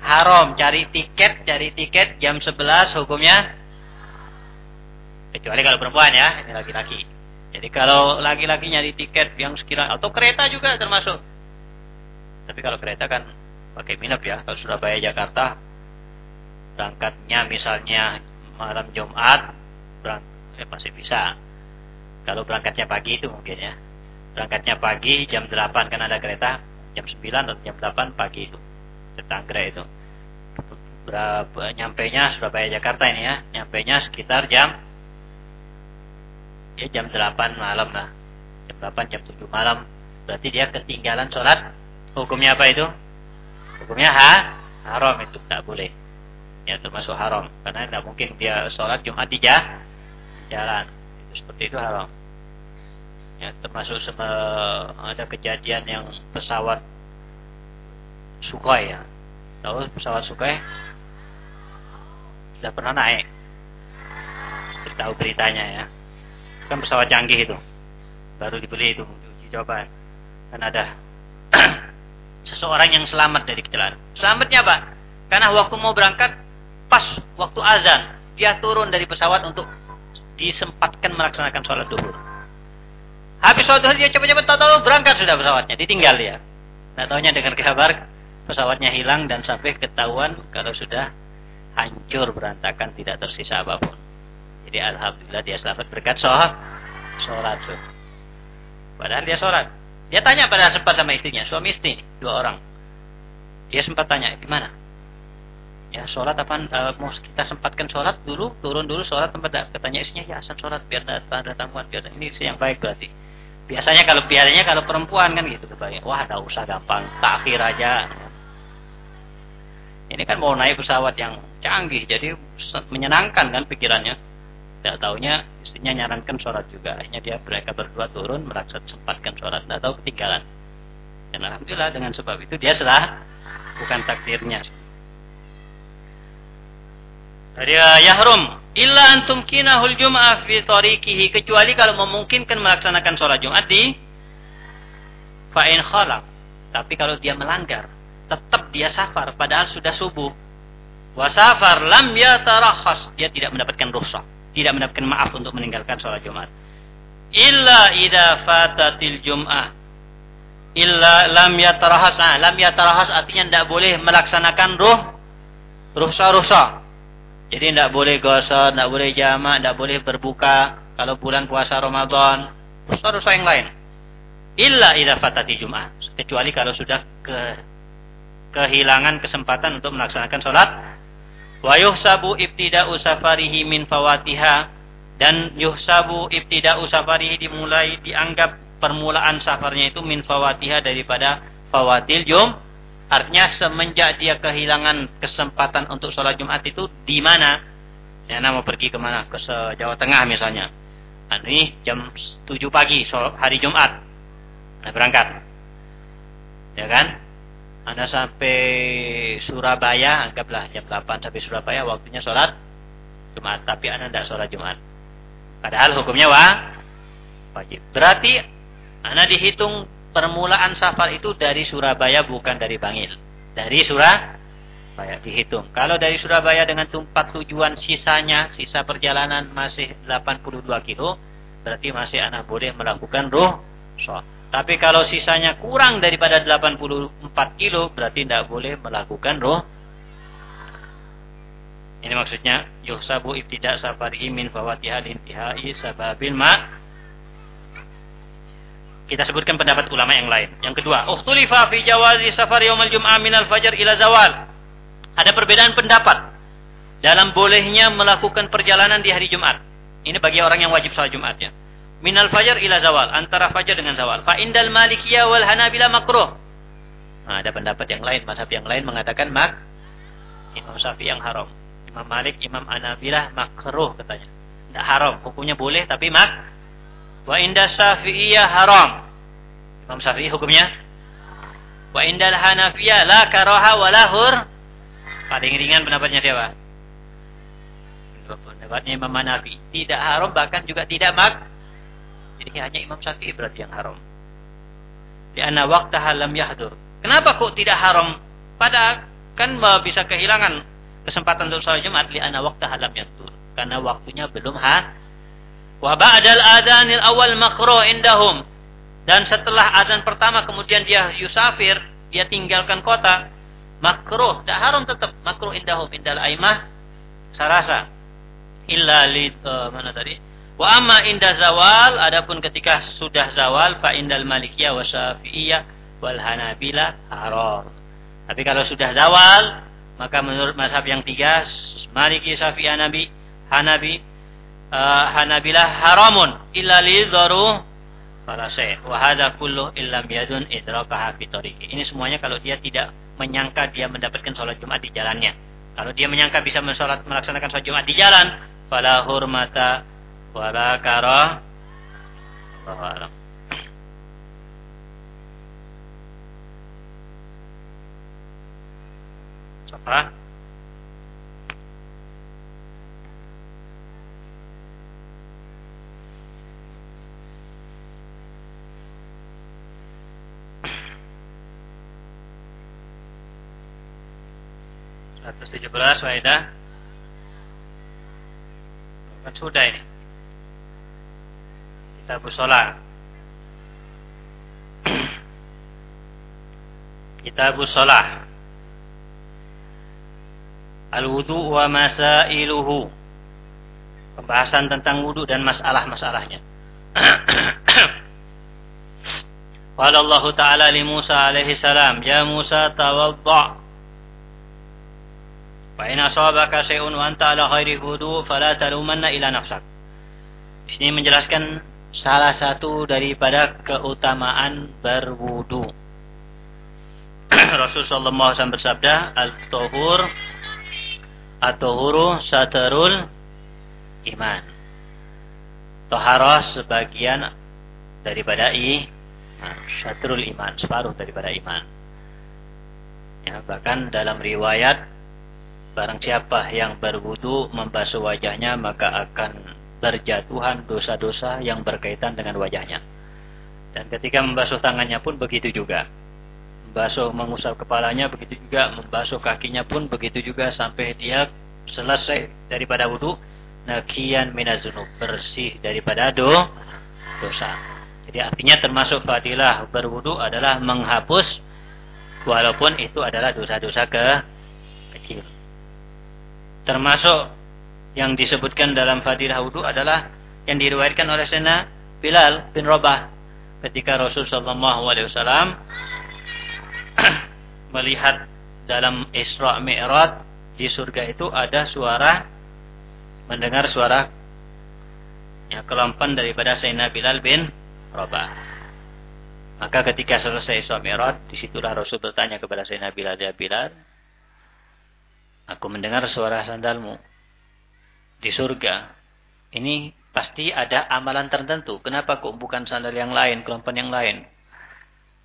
haram. Cari tiket, cari tiket jam 11 hukumnya kecuali kalau perempuan ya, ini laki-laki. Jadi kalau laki-laki nyari tiket yang sekiranya atau kereta juga termasuk. Tapi kalau kereta kan pakai minap ya. Kalau Surabaya Jakarta berangkatnya misalnya malam Jumat berang, ya masih bisa. Kalau berangkatnya pagi itu mungkin ya. Berangkatnya pagi jam 8 kan ada kereta jam 9 atau jam 8 pagi itu. Setanggra itu. Berapa nyampe nya Surabaya Jakarta ini ya. Nyampe nya sekitar jam ya jam 8 malam lah jam 8 jam 7 malam. Berarti dia ketinggalan sholat. Hukumnya apa itu? Hukumnya ha? Haram itu tak boleh. Ya termasuk haram. Karena tidak mungkin dia sholat Jumat di jalan. Itu seperti itu haram. Ya termasuk sama ada kejadian yang pesawat Sukhoi ya. Tahu pesawat Sukhoi? Sudah pernah naik. Tahu beritanya ya kan pesawat canggih itu. Baru dibeli itu uji coba. Kan ada seseorang yang selamat dari kecelakaan. Selamatnya apa? Karena waktu mau berangkat pas waktu azan dia turun dari pesawat untuk disempatkan melaksanakan sholat duhur. Habis sholat duhur dia cepat-cepat tahu-tahu berangkat sudah pesawatnya ditinggal dia. Nah tahunya dengan kabar pesawatnya hilang dan sampai ketahuan kalau sudah hancur berantakan tidak tersisa apa pun jadi alhamdulillah dia selamat berkat sholat. Sholat. Padahal dia sholat. Dia tanya pada sempat sama istrinya, suami istri, dua orang. Dia sempat tanya, gimana? Ya sholat apa uh, mau kita sempatkan sholat dulu, turun dulu sholat tempat katanya istrinya ya asal sholat biar ada tamuan biar ini sih yang baik berarti. Biasanya kalau biasanya kalau perempuan kan gitu kebayang, wah ada usah gampang, takhir aja. Ini kan mau naik pesawat yang canggih, jadi menyenangkan kan pikirannya. Tidak tahunya istrinya nyarankan sholat juga. Akhirnya dia mereka berdua turun melaksanakan sempatkan sholat. Tidak tahu ketinggalan. Dan alhamdulillah dengan sebab itu dia salah bukan takdirnya. Dari yahrum illa antum kinahul jum'ah fi tariqihi kecuali kalau memungkinkan melaksanakan sholat Jumat di fa'in khalaq. Tapi kalau dia melanggar, tetap dia safar padahal sudah subuh. Wasafar lam yatarakhas, dia tidak mendapatkan rukhsah tidak mendapatkan maaf untuk meninggalkan sholat Jumat. Illa idza fatatil Jum'ah. Illa lam yatarahas. Nah, lam yatarahas artinya tidak boleh melaksanakan ruh ruhsa-ruhsa. Jadi tidak boleh gosok, tidak boleh jamak, tidak boleh berbuka kalau bulan puasa Ramadan. dosa-dosa yang lain. Illa idza fatati Jumat, kecuali kalau sudah ke kehilangan kesempatan untuk melaksanakan sholat. Wa yuhsabu ibtida'u safarihi min fawatiha dan yuhsabu ibtida'u safarihi dimulai dianggap permulaan safarnya itu min fawatiha daripada fawatil jum. Artinya semenjak dia kehilangan kesempatan untuk sholat Jumat itu di mana? Ya, mau pergi ke mana? Ke Jawa Tengah misalnya. Nah, ini jam 7 pagi hari Jumat. Nah, berangkat. Ya kan? Anda sampai Surabaya, anggaplah jam 8 sampai Surabaya, waktunya sholat Jumat. Tapi Anda tidak sholat Jumat. Padahal hukumnya wah, wajib. Berarti Anda dihitung permulaan safar itu dari Surabaya bukan dari Bangil. Dari Surabaya dihitung. Kalau dari Surabaya dengan tempat tujuan sisanya, sisa perjalanan masih 82 kilo, berarti masih anak boleh melakukan ruh so. Tapi kalau sisanya kurang daripada 84 kilo, berarti tidak boleh melakukan ruh. Ini maksudnya yuhsabu ibtidak safari min fawatihal intihai sababil ma. Kita sebutkan pendapat ulama yang lain. Yang kedua, ukhtulifa fi jawazi safar yaumil jum'ah min al-fajr ila zawal. Ada perbedaan pendapat dalam bolehnya melakukan perjalanan di hari Jumat. Ini bagi orang yang wajib salat Jumat ya minal fajar ila zawal antara fajar dengan zawal. Fa indal malikiyah wal hanabila makruh. Nah, ada pendapat yang lain mazhab yang lain mengatakan mak Imam Syafi'i yang haram. Imam Malik Imam Anabilah makruh katanya. Tidak haram hukumnya boleh tapi mak. Wa inda Syafi'iyah haram. Imam Syafi'i hukumnya? Wa indal Hanafiyah la karoha wa lahur paling ringan pendapatnya siapa? Pendapatnya Imam Hanafi. Tidak haram bahkan juga tidak mak jadi hanya Imam Syafi'i berarti yang haram. Di anna waktu halam yahdur. Kenapa kok tidak haram? Pada kan bisa kehilangan kesempatan untuk sholat Jumat anna waktu halam yahdur. Karena waktunya belum ha. Wa ba'dal adhanil awal makruh indahum. Dan setelah azan pertama kemudian dia yusafir, dia tinggalkan kota, makruh, tidak haram tetap makruh indahum indal aimah sarasa illa li uh, mana tadi Wa amma inda zawal, adapun ketika sudah zawal, fa indal malikiyah wa syafi'iyah wal hanabila haram. Tapi kalau sudah zawal, maka menurut mazhab yang tiga, maliki syafi'i hanabi, hanabi, uh, hanabilah haramun illa li dharu falasai. Wa hadha kullu illam yadun idrakaha fi Ini semuanya kalau dia tidak menyangka dia mendapatkan sholat Jumat di jalannya. Kalau dia menyangka bisa mensolat, melaksanakan sholat Jumat di jalan, fala hurmata wala karah Allahu alam Apa? Seratus tujuh belas, Waidah. Sudah ini. Kitab Sholat. Kitab Sholat. Al-wudu wa masailuhu. Pembahasan tentang wudu dan masalah-masalahnya. Qala Allah Ta'ala li Musa alaihi salam, "Ya Musa tawadda." Fa in asabaka shay'un wa anta ala ghairi wudu fala talumanna ila nafsak. Di menjelaskan salah satu daripada keutamaan berwudu. Rasul sallallahu alaihi bersabda, "Al-tuhur at-tuhuru satarul iman." Toharoh sebagian daripada i satrul iman, separuh daripada iman. Ya, bahkan dalam riwayat barang siapa yang berwudu membasuh wajahnya maka akan berjatuhan dosa-dosa yang berkaitan dengan wajahnya. Dan ketika membasuh tangannya pun begitu juga. Membasuh mengusap kepalanya begitu juga, membasuh kakinya pun begitu juga sampai dia selesai daripada wudhu. Nakian minazunub, bersih daripada do, dosa. Jadi artinya termasuk fadilah berwudhu adalah menghapus walaupun itu adalah dosa-dosa ke kecil. Termasuk yang disebutkan dalam fadilah wudhu adalah yang diriwayatkan oleh Sena Bilal bin Rabah ketika Rasul sallallahu alaihi wasallam melihat dalam Isra Mi'raj di surga itu ada suara mendengar suara ya kelampan daripada Sayyidina Bilal bin Rabah. Maka ketika selesai Isra Mi'raj, di situlah Rasul bertanya kepada Sayyidina Bilal, "Ya Bilal, aku mendengar suara sandalmu di surga. Ini pasti ada amalan tertentu. Kenapa kok bukan sandal yang lain, kelampan yang lain?"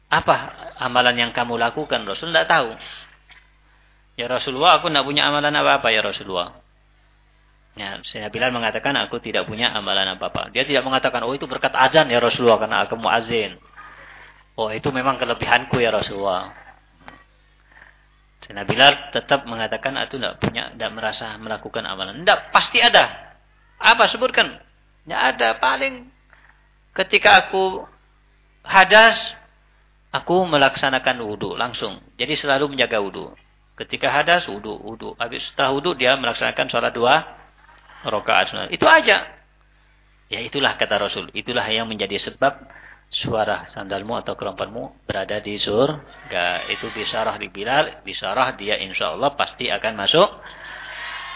Apa amalan yang kamu lakukan? Rasul tidak tahu. Ya Rasulullah, aku tidak punya amalan apa-apa ya Rasulullah. Ya, Sayyidina Bilal mengatakan aku tidak punya amalan apa-apa. Dia tidak mengatakan, oh itu berkat azan ya Rasulullah karena aku muazin. Oh itu memang kelebihanku ya Rasulullah. Sayyidina Bilal tetap mengatakan aku tidak punya, tidak merasa melakukan amalan. Tidak, pasti ada. Apa sebutkan? Tidak ada. Paling ketika aku hadas, aku melaksanakan wudhu langsung. Jadi selalu menjaga wudhu. Ketika hadas, wudhu, wudhu. Habis setelah wudhu, dia melaksanakan sholat dua sunat. Itu aja. Ya itulah kata Rasul. Itulah yang menjadi sebab suara sandalmu atau kerompatmu berada di surga. Itu bisarah di Bilal. Bisarah dia insya Allah pasti akan masuk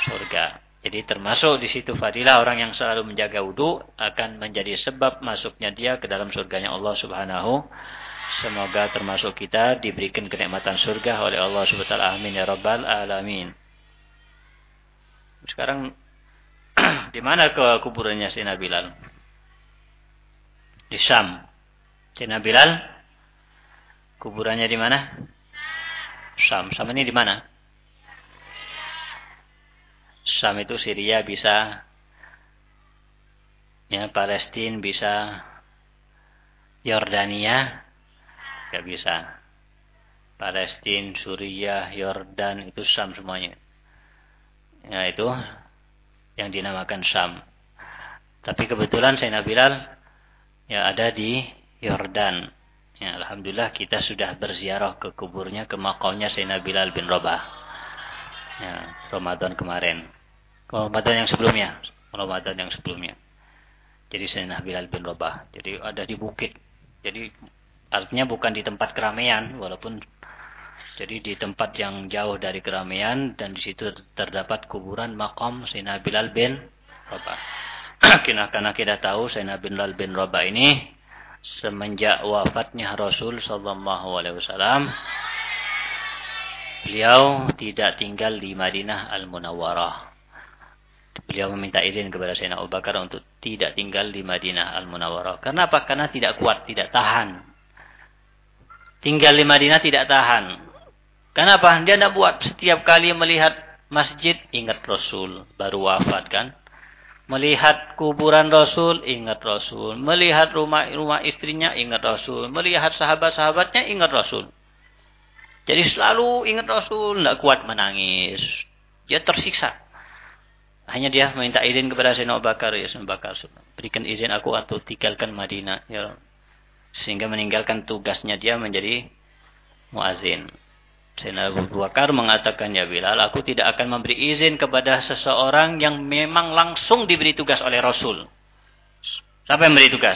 surga. Jadi termasuk di situ fadilah orang yang selalu menjaga wudhu akan menjadi sebab masuknya dia ke dalam surganya Allah Subhanahu Semoga termasuk kita diberikan kenikmatan surga oleh Allah Subhanahu wa taala. Amin ya rabbal alamin. Sekarang di mana ke kuburannya Sina Bilal? Di Syam. Sina Bilal kuburannya di mana? Syam. Syam ini di mana? Syam itu Syria bisa ya Palestina bisa Yordania Gak bisa. Palestina, Suriah, Yordan, itu Sam semuanya. Ya itu yang dinamakan Sam. Tapi kebetulan saya Bilal ya ada di Yordan. Ya, Alhamdulillah kita sudah berziarah ke kuburnya, ke makamnya Sayyidina Bilal bin Rabah. Ya, Ramadan kemarin. Ramadan yang sebelumnya. Ramadan yang sebelumnya. Jadi Sayyidina Bilal bin Rabah. Jadi ada di bukit. Jadi Artinya bukan di tempat keramaian, walaupun jadi di tempat yang jauh dari keramaian dan di situ terdapat kuburan makam Sayyidina Bilal bin Rabah. Karena kita tahu Sayyidina Bilal bin Rabah ini semenjak wafatnya Rasul sallallahu alaihi wasallam beliau tidak tinggal di Madinah Al-Munawwarah. Beliau meminta izin kepada Sayyidina Abu Bakar untuk tidak tinggal di Madinah Al-Munawwarah. Karena apa? Karena tidak kuat, tidak tahan tinggal di Madinah tidak tahan. Kenapa? Dia tidak buat setiap kali melihat masjid ingat Rasul baru wafat kan. Melihat kuburan Rasul ingat Rasul, melihat rumah rumah istrinya ingat Rasul, melihat sahabat-sahabatnya ingat Rasul. Jadi selalu ingat Rasul, tidak kuat menangis. Dia tersiksa. Hanya dia meminta izin kepada Sayyidina Abu Bakar, ya Sayyidina Bakar, berikan izin aku untuk tinggalkan Madinah. Ya sehingga meninggalkan tugasnya dia menjadi muazin. Sayyidina Abu Bakar mengatakan, ya Bilal, aku tidak akan memberi izin kepada seseorang yang memang langsung diberi tugas oleh Rasul. Siapa yang memberi tugas?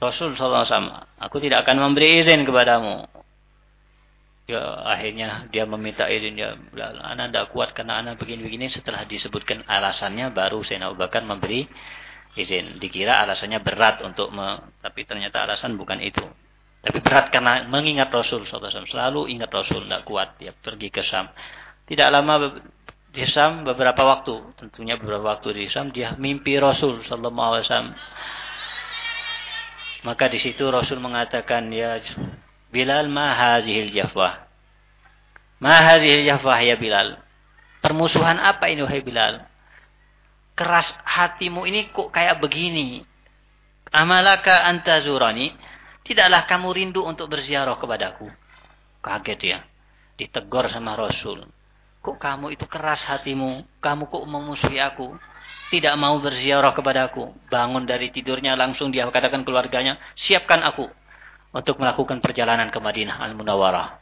Rasul SAW. Aku tidak akan memberi izin kepadamu. Ya, akhirnya dia meminta izin. Ya, Bilal, anak tidak kuat karena anak begini-begini. Setelah disebutkan alasannya, baru Sayyidina Abu Bakar memberi izin. Dikira alasannya berat untuk me, tapi ternyata alasan bukan itu. Tapi berat karena mengingat Rasul SAW. Selalu ingat Rasul, tidak kuat. Dia pergi ke Sam. Tidak lama di Sam beberapa waktu. Tentunya beberapa waktu di Sam dia mimpi Rasul SAW. Maka di situ Rasul mengatakan ya Bilal ma hadhil jafwah. Ma hadhil jafwah ya Bilal. Permusuhan apa ini wahai Bilal? keras hatimu ini kok kayak begini. Amalaka anta zurani. Tidaklah kamu rindu untuk berziarah kepadaku. Kaget ya. Ditegur sama Rasul. Kok kamu itu keras hatimu? Kamu kok memusuhi aku? Tidak mau berziarah kepadaku. Bangun dari tidurnya langsung dia katakan keluarganya. Siapkan aku. Untuk melakukan perjalanan ke Madinah Al-Munawwarah.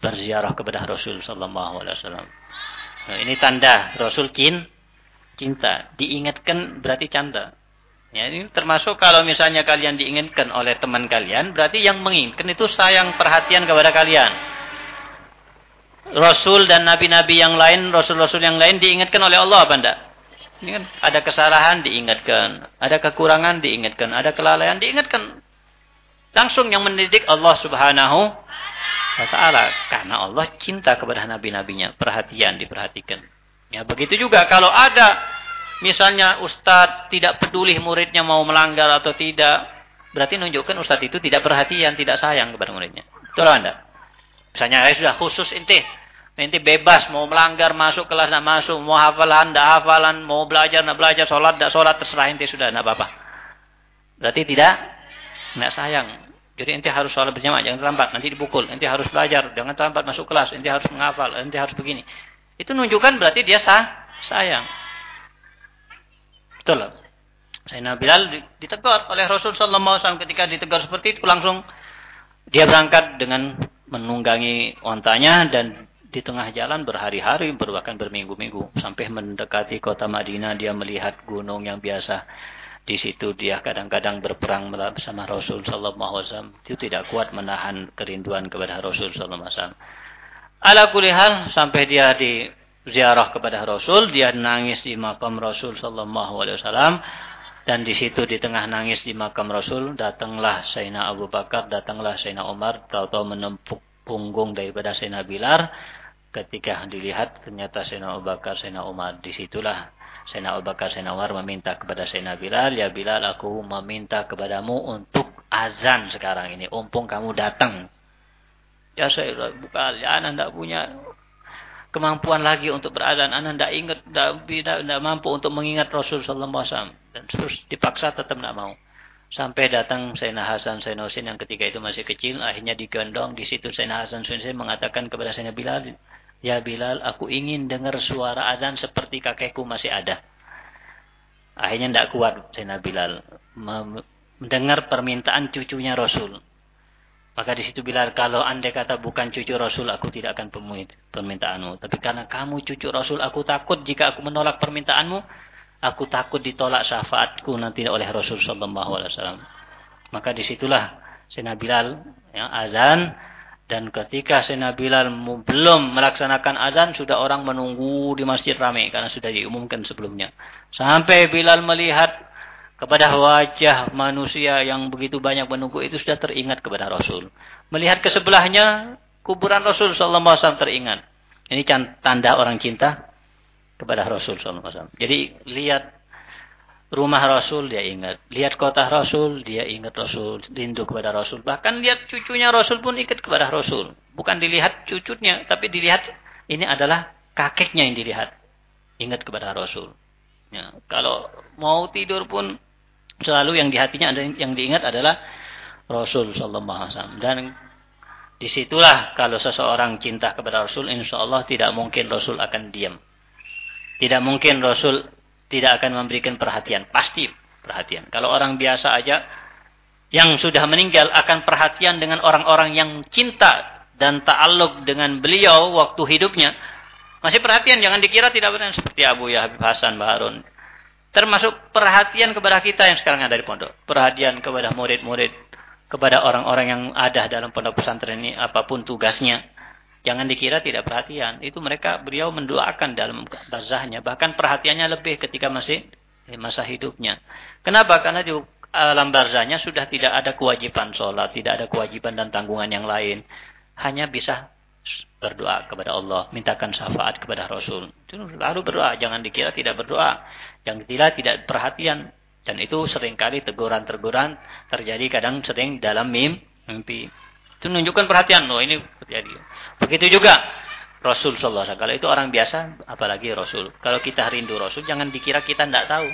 Berziarah kepada Rasul Sallallahu Alaihi Wasallam. Nah, ini tanda Rasul kin cinta. Diingatkan berarti canda. Ya, ini termasuk kalau misalnya kalian diinginkan oleh teman kalian, berarti yang menginginkan itu sayang perhatian kepada kalian. Rasul dan nabi-nabi yang lain, rasul-rasul yang lain diingatkan oleh Allah apa enggak? Ini kan ada kesalahan diingatkan, ada kekurangan diingatkan, ada kelalaian diingatkan. Langsung yang mendidik Allah Subhanahu wa taala karena Allah cinta kepada nabi-nabinya, perhatian diperhatikan. Ya begitu juga kalau ada misalnya ustadz tidak peduli muridnya mau melanggar atau tidak, berarti menunjukkan ustadz itu tidak perhatian, tidak sayang kepada muridnya. Betul Anda? Misalnya saya sudah khusus inti, inti bebas mau melanggar masuk kelas tidak masuk, mau hafalan tidak hafalan, mau belajar tidak belajar, sholat tidak sholat terserah inti sudah tidak apa-apa. Berarti tidak tidak sayang. Jadi inti harus sholat berjamaah, jangan terlambat, nanti dipukul. Inti harus belajar, jangan terlambat masuk kelas. Inti harus menghafal, inti harus begini. Itu menunjukkan berarti dia sah, sayang. Betul. Sayyidina Bilal ditegur oleh Rasul sallallahu alaihi wasallam. Ketika ditegur seperti itu langsung dia berangkat dengan menunggangi ontanya dan di tengah jalan berhari-hari bahkan berminggu-minggu sampai mendekati kota Madinah dia melihat gunung yang biasa di situ. Dia kadang-kadang berperang bersama Rasul sallallahu alaihi wasallam. Itu tidak kuat menahan kerinduan kepada Rasul sallallahu alaihi wasallam. Ala kulihal sampai dia di ziarah kepada Rasul, dia nangis di makam Rasul sallallahu alaihi wasallam dan di situ di tengah nangis di makam Rasul datanglah Sayyidina Abu Bakar, datanglah Sayyidina Umar, tahu-tahu menempuk punggung daripada Sayyidina Bilal. Ketika dilihat ternyata Sayyidina Abu Bakar, Sayyidina Umar, di situlah Sayyidina Abu Bakar, Sayyidina Umar meminta kepada Sayyidina Bilal, ya Bilal aku meminta kepadamu untuk azan sekarang ini, umpung kamu datang Ya saya bukan, ya anak tidak punya kemampuan lagi untuk berazan. Anak tidak ingat, tidak, mampu untuk mengingat Rasul Sallallahu Alaihi Wasallam. Dan terus dipaksa tetap tidak mau. Sampai datang Sayyidina Hasan Sayyidina Husin yang ketika itu masih kecil. Akhirnya digendong. Di situ Sayyidina Hasan Sayyidina mengatakan kepada Sayyidina Bilal. Ya Bilal, aku ingin dengar suara azan seperti kakekku masih ada. Akhirnya tidak kuat Sayyidina Bilal. Mendengar permintaan cucunya Rasul. Maka di situ Bilal, kalau anda kata bukan cucu Rasul, aku tidak akan penuhi permintaanmu. Tapi karena kamu cucu Rasul, aku takut jika aku menolak permintaanmu, aku takut ditolak syafaatku nanti oleh Rasul Sallallahu Alaihi Wasallam. Maka di situlah Sena Bilal ya, azan dan ketika Sena Bilal belum melaksanakan azan, sudah orang menunggu di masjid ramai karena sudah diumumkan sebelumnya. Sampai Bilal melihat kepada wajah manusia yang begitu banyak menunggu itu sudah teringat kepada Rasul. Melihat ke sebelahnya kuburan Rasul sallallahu alaihi wasallam teringat. Ini tanda orang cinta kepada Rasul sallallahu alaihi wasallam. Jadi lihat rumah Rasul dia ingat, lihat kota Rasul dia ingat Rasul, rindu kepada Rasul. Bahkan lihat cucunya Rasul pun ikut kepada Rasul. Bukan dilihat cucunya, tapi dilihat ini adalah kakeknya yang dilihat. Ingat kepada Rasul. Ya, kalau mau tidur pun selalu yang di hatinya ada yang diingat adalah Rasul sallallahu alaihi wasallam. Dan di situlah kalau seseorang cinta kepada Rasul insya Allah tidak mungkin Rasul akan diam. Tidak mungkin Rasul tidak akan memberikan perhatian. Pasti perhatian. Kalau orang biasa aja yang sudah meninggal akan perhatian dengan orang-orang yang cinta dan ta'aluk dengan beliau waktu hidupnya. Masih perhatian jangan dikira tidak benar. Seperti Abu Yahya Hasan Baharun Termasuk perhatian kepada kita yang sekarang ada di pondok. Perhatian kepada murid-murid. Kepada orang-orang yang ada dalam pondok pesantren ini. Apa pun tugasnya. Jangan dikira tidak perhatian. Itu mereka beliau mendoakan dalam bazahnya. Bahkan perhatiannya lebih ketika masih masa hidupnya. Kenapa? Karena di alam barzahnya sudah tidak ada kewajiban sholat. Tidak ada kewajiban dan tanggungan yang lain. Hanya bisa berdoa kepada Allah, mintakan syafaat kepada Rasul. Lalu berdoa, jangan dikira tidak berdoa, yang tidak tidak perhatian. Dan itu sering kali teguran-teguran terjadi kadang sering dalam mimpi. Itu menunjukkan perhatian, loh ini terjadi. Begitu juga Rasul Sallallahu Alaihi Kalau itu orang biasa, apalagi Rasul. Kalau kita rindu Rasul, jangan dikira kita tidak tahu.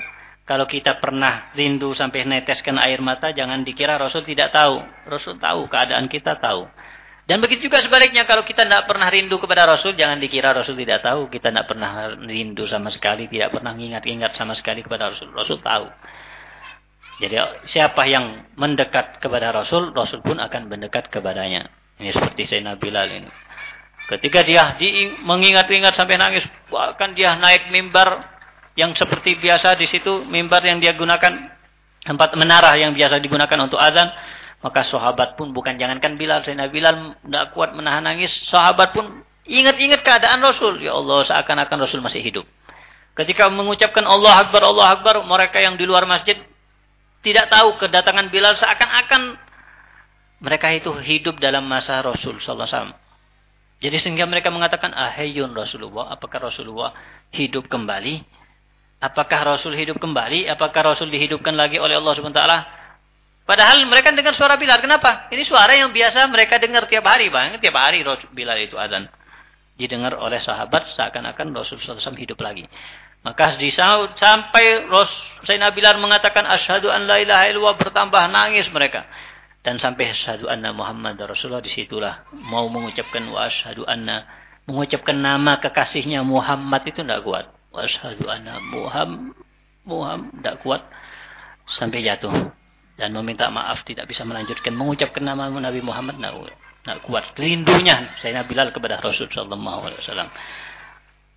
Kalau kita pernah rindu sampai neteskan air mata, jangan dikira Rasul tidak tahu. Rasul tahu, keadaan kita tahu. Dan begitu juga sebaliknya kalau kita tidak pernah rindu kepada Rasul, jangan dikira Rasul tidak tahu. Kita tidak pernah rindu sama sekali, tidak pernah ingat-ingat sama sekali kepada Rasul. Rasul tahu. Jadi siapa yang mendekat kepada Rasul, Rasul pun akan mendekat kepadanya. Ini seperti Sayyidina Bilal ini. Ketika dia di, mengingat-ingat sampai nangis, bahkan dia naik mimbar yang seperti biasa di situ, mimbar yang dia gunakan tempat menara yang biasa digunakan untuk azan, maka sahabat pun bukan jangankan Bilal, Sayyidina Bilal tidak kuat menahan nangis, sahabat pun ingat-ingat keadaan Rasul. Ya Allah, seakan-akan Rasul masih hidup. Ketika mengucapkan Allah Akbar, Allah Akbar, mereka yang di luar masjid tidak tahu kedatangan Bilal seakan-akan mereka itu hidup dalam masa Rasul sallallahu alaihi wasallam. Jadi sehingga mereka mengatakan, "Ahayun Rasulullah, apakah Rasulullah hidup kembali? Apakah Rasul hidup kembali? Apakah Rasul dihidupkan lagi oleh Allah Subhanahu wa taala?" Padahal mereka dengar suara Bilal. Kenapa? Ini suara yang biasa mereka dengar tiap hari, Bang. Tiap hari Bilal itu azan. Didengar oleh sahabat seakan-akan Rasul SAW hidup lagi. Maka di sampai Sayyidina Bilal mengatakan asyhadu an la ilaha illallah bertambah nangis mereka. Dan sampai asyhadu anna Muhammad Rasulullah di situlah mau mengucapkan wa asyhadu anna mengucapkan nama kekasihnya Muhammad itu tidak kuat. Wa asyhadu anna Muhammad Muhammad tidak kuat sampai jatuh dan meminta maaf tidak bisa melanjutkan mengucapkan nama Nabi Muhammad tidak kuat. Rindunya Sayyidina Bilal kepada Rasulullah sallallahu alaihi wasallam.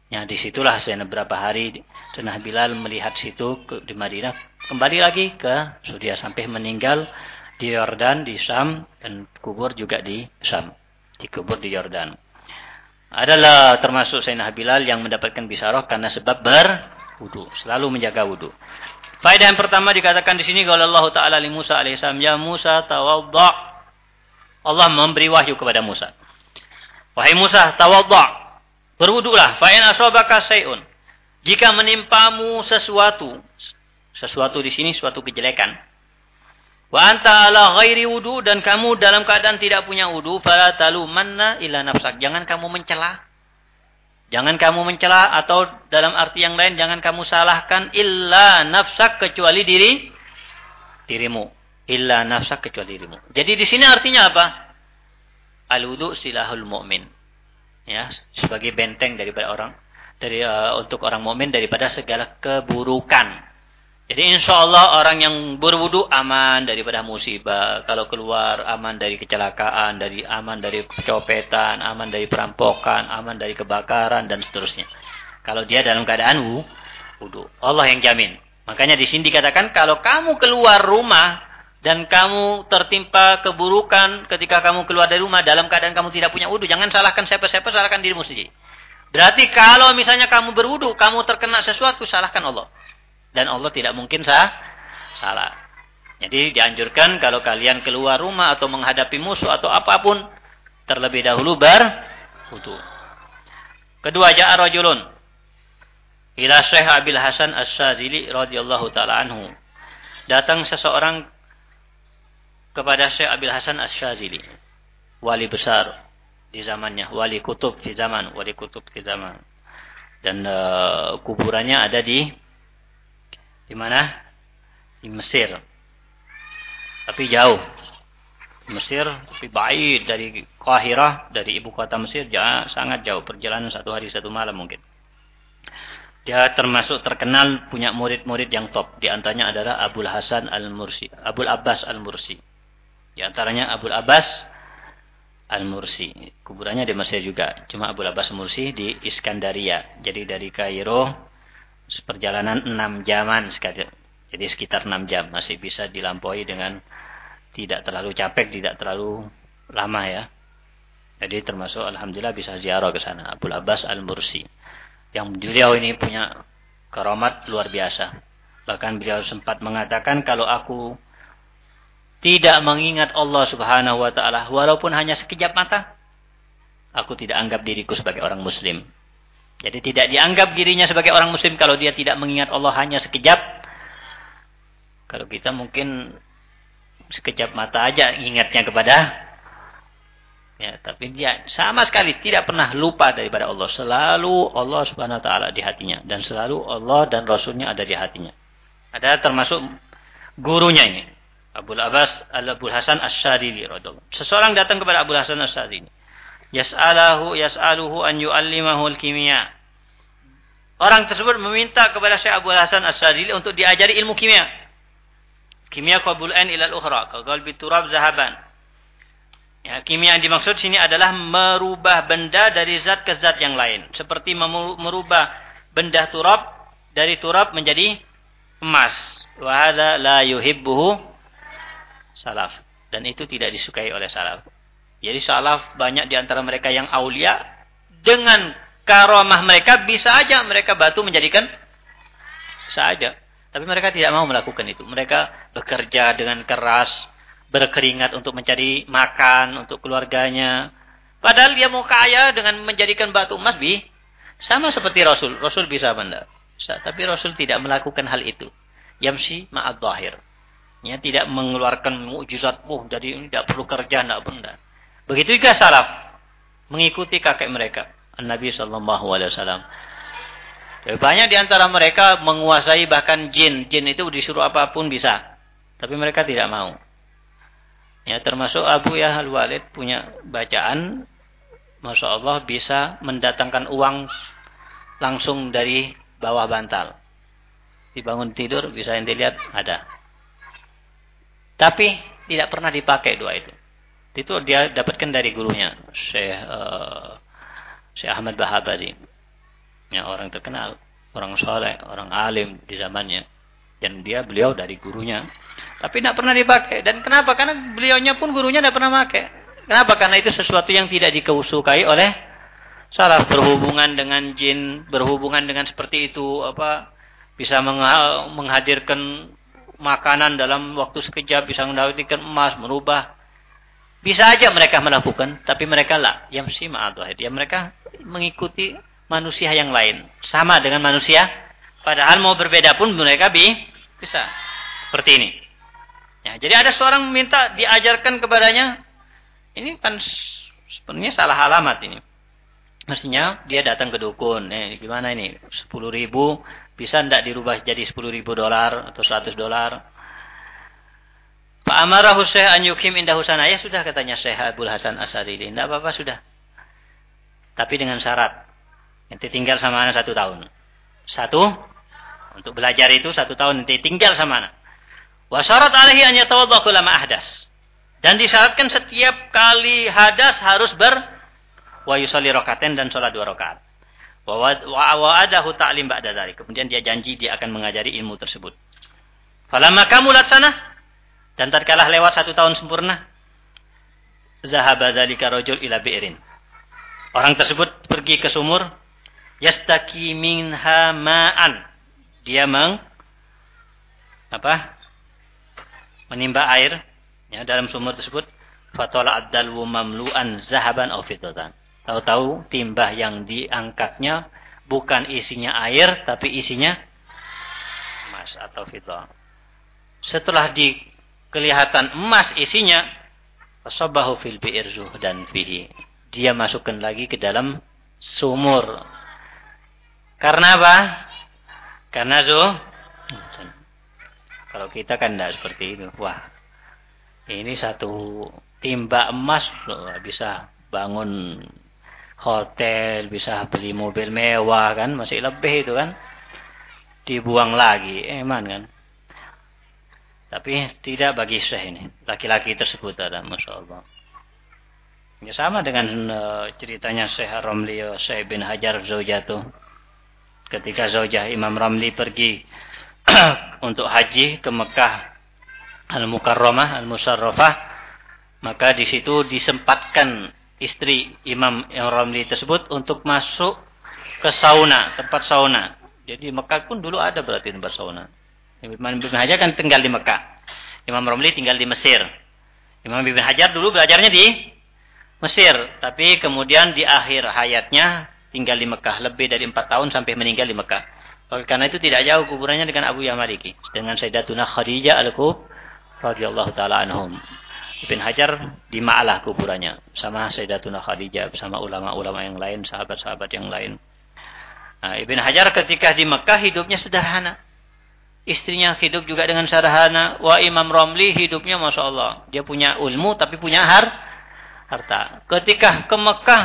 Ya, di situlah saya beberapa hari Sayyidina Bilal melihat situ ke, di Madinah. Kembali lagi ke Sudia sampai meninggal di Yordan, di Sam, dan kubur juga di Sam. Dikubur di Yordan. Adalah termasuk Sayyidina Bilal yang mendapatkan bisaroh karena sebab berwudu. Selalu menjaga wudu. Faedah yang pertama dikatakan di sini kalau Allah Ta'ala li Musa alaihissalam. Ya Musa tawadda. Allah memberi wahyu kepada Musa. Wahai Musa, tawadda. Berwudulah. Fa'in asobaka sayun. Jika menimpamu sesuatu. Sesuatu di sini suatu kejelekan. Wa anta ala ghairi wudu dan kamu dalam keadaan tidak punya wudu, fala talumanna illa nafsak. Jangan kamu mencela. Jangan kamu mencela atau dalam arti yang lain jangan kamu salahkan illa nafsak kecuali diri dirimu. Illa nafsak kecuali dirimu. Jadi di sini artinya apa? Al wudu silahul mu'min ya sebagai benteng daripada orang dari uh, untuk orang mukmin daripada segala keburukan. Jadi insya Allah orang yang berwudu aman daripada musibah. Kalau keluar aman dari kecelakaan, dari aman dari kecopetan, aman dari perampokan, aman dari kebakaran dan seterusnya. Kalau dia dalam keadaan wudu, Allah yang jamin. Makanya di sini dikatakan kalau kamu keluar rumah dan kamu tertimpa keburukan ketika kamu keluar dari rumah dalam keadaan kamu tidak punya wudhu, jangan salahkan siapa-siapa, salahkan dirimu sendiri. Berarti kalau misalnya kamu berwudhu, kamu terkena sesuatu, salahkan Allah. Dan Allah tidak mungkin sah, salah. Jadi dianjurkan kalau kalian keluar rumah atau menghadapi musuh atau apa pun, terlebih dahulu berwudhu. Kedua, ja'a rajulun. Ila Syekh Abil Hasan As-Sadili radhiyallahu taala anhu. Datang seseorang kepada Syekh Abil Hasan Asyazili. Wali besar di zamannya. Wali kutub di zaman. Wali kutub di zaman. Dan uh, kuburannya ada di di mana? Di Mesir. Tapi jauh. Mesir tapi baik dari Kahirah, dari ibu kota Mesir jauh, sangat jauh. Perjalanan satu hari satu malam mungkin. Dia termasuk terkenal punya murid-murid yang top. Di antaranya adalah Abul Hasan Al-Mursi. Abul Abbas Al-Mursi. Di antaranya Abu Abbas Al-Mursi. Kuburannya di Mesir juga. Cuma Abu Abbas Al-Mursi di Iskandaria. Jadi dari Kairo perjalanan 6 jaman sekali. Jadi sekitar 6 jam. Masih bisa dilampaui dengan tidak terlalu capek, tidak terlalu lama ya. Jadi termasuk Alhamdulillah bisa ziarah ke sana. Abu Abbas Al-Mursi. Yang beliau ini punya karamat luar biasa. Bahkan beliau sempat mengatakan kalau aku tidak mengingat Allah Subhanahu wa taala walaupun hanya sekejap mata, aku tidak anggap diriku sebagai orang muslim. Jadi tidak dianggap dirinya sebagai orang muslim kalau dia tidak mengingat Allah hanya sekejap. Kalau kita mungkin sekejap mata aja ingatnya kepada ya, tapi dia sama sekali tidak pernah lupa daripada Allah. Selalu Allah Subhanahu wa taala di hatinya dan selalu Allah dan Rasulnya ada di hatinya. Ada termasuk gurunya ini. Abu Abbas Al-Abu Hasan As-Sadili Seseorang datang kepada Abu Hasan As-Sadili. Yas'alahu yas'aluhu an yu'allimahu al-kimia. Orang tersebut meminta kepada Syekh Abu Hasan As-Sadili untuk diajari ilmu kimia. Kimia qabul an ila al-ukhra, qalbi turab zahaban. Ya, kimia yang dimaksud sini adalah merubah benda dari zat ke zat yang lain. Seperti merubah benda turab dari turab menjadi emas Wa la yuhibbuhu salaf. Dan itu tidak disukai oleh salaf. Jadi salaf banyak di antara mereka yang aulia dengan karomah mereka bisa aja mereka batu menjadikan bisa aja. Tapi mereka tidak mau melakukan itu. Mereka bekerja dengan keras, berkeringat untuk mencari makan untuk keluarganya. Padahal dia mau kaya dengan menjadikan batu emas bi sama seperti Rasul. Rasul bisa benda. Tapi Rasul tidak melakukan hal itu. Yamsi ma'ad zahir. Ya, tidak mengeluarkan mukjizat, oh, jadi tidak perlu kerja, tidak benda. Begitu juga salaf mengikuti kakek mereka, Nabi Shallallahu Alaihi Wasallam. Banyak di antara mereka menguasai bahkan jin. Jin itu disuruh apa pun bisa. Tapi mereka tidak mau. Ya, termasuk Abu Yahal Walid punya bacaan. Masya Allah bisa mendatangkan uang langsung dari bawah bantal. Dibangun tidur bisa yang dilihat ada. Tapi tidak pernah dipakai doa itu. Itu dia dapatkan dari gurunya, Syekh uh, Syekh Ahmad Bahabadi. Ya, orang terkenal, orang soleh, orang alim di zamannya. Dan dia beliau dari gurunya. Tapi tidak pernah dipakai. Dan kenapa? Karena beliaunya pun gurunya tidak pernah pakai. Kenapa? Karena itu sesuatu yang tidak dikeusukai oleh salah berhubungan dengan jin, berhubungan dengan seperti itu, apa bisa menghadirkan makanan dalam waktu sekejap bisa mendapatkan emas, merubah. Bisa aja mereka melakukan, tapi mereka lah yang si ma'adwahid. Ya mereka mengikuti manusia yang lain. Sama dengan manusia. Padahal mau berbeda pun mereka bi bisa. Seperti ini. Ya, jadi ada seorang minta diajarkan kepadanya. Ini kan sebenarnya salah alamat ini. Mestinya dia datang ke dukun. Eh, gimana ini? 10 ribu bisa tidak dirubah jadi 10 ribu dolar atau 100 dolar? Pak Amarahu Syekh an yukim indah husana. Ya sudah katanya Syekh Abdul Hasan Asadili. Tidak apa-apa sudah. Tapi dengan syarat. Nanti tinggal sama anak satu tahun. Satu. Untuk belajar itu satu tahun nanti tinggal sama anak. Wa syarat alaihi an yatawaddahu lama ahdas. Dan disyaratkan setiap kali hadas harus ber wa yusalli rakaten dan sholat dua rakaat. Wa adahu ta'lim ba'da. Kemudian dia janji dia akan mengajari ilmu tersebut. Falamma kamulat sana dan tatkala lewat satu tahun sempurna, zahaba dzalika rajul ila bi'rin. Orang tersebut pergi ke sumur, yastaki minha ma'an. Dia meng apa? menimba air ya dalam sumur tersebut fatola ad-dalwu mamlu'an zahaban aw. Tahu-tahu timbah yang diangkatnya bukan isinya air, tapi isinya emas atau fiddah. Setelah di kelihatan emas isinya, fasabahu fil bi'ir dan fihi. Dia masukkan lagi ke dalam sumur. Karena apa? Karena zuh. Kalau kita kan tidak seperti itu. Wah, ini satu timba emas loh, bisa bangun hotel, bisa beli mobil mewah kan, masih lebih itu kan. Dibuang lagi, eman kan. Tapi tidak bagi Syekh ini. Laki-laki tersebut ada, Masya Allah. Ya sama dengan uh, ceritanya Syekh Ramli, Syekh bin Hajar Zawjatuh. Ketika Zawjah Imam Ramli pergi untuk haji ke Mekah Al-Mukarramah, Al-Musarrafah, maka di situ disempatkan istri Imam Ramli tersebut untuk masuk ke sauna, tempat sauna. Jadi Mekah pun dulu ada berarti tempat sauna. Imam Ibn Hajar kan tinggal di Mekah. Imam Ramli tinggal di Mesir. Imam Ibn Hajar dulu belajarnya di Mesir. Tapi kemudian di akhir hayatnya tinggal di Mekah. Lebih dari empat tahun sampai meninggal di Mekah. Oleh karena itu tidak jauh kuburannya dengan Abu Yamaliki. Dengan Sayyidatuna Khadijah al-Kub radhiyallahu taala anhum. Ibn Hajar di Ma'lah kuburannya sama Sayyidatuna Khadijah bersama ulama-ulama yang lain, sahabat-sahabat yang lain. Nah, Ibn Hajar ketika di Mekah hidupnya sederhana. Istrinya hidup juga dengan sederhana. Wa Imam Romli hidupnya Masya Allah. Dia punya ilmu tapi punya har harta. Ketika ke Mekah,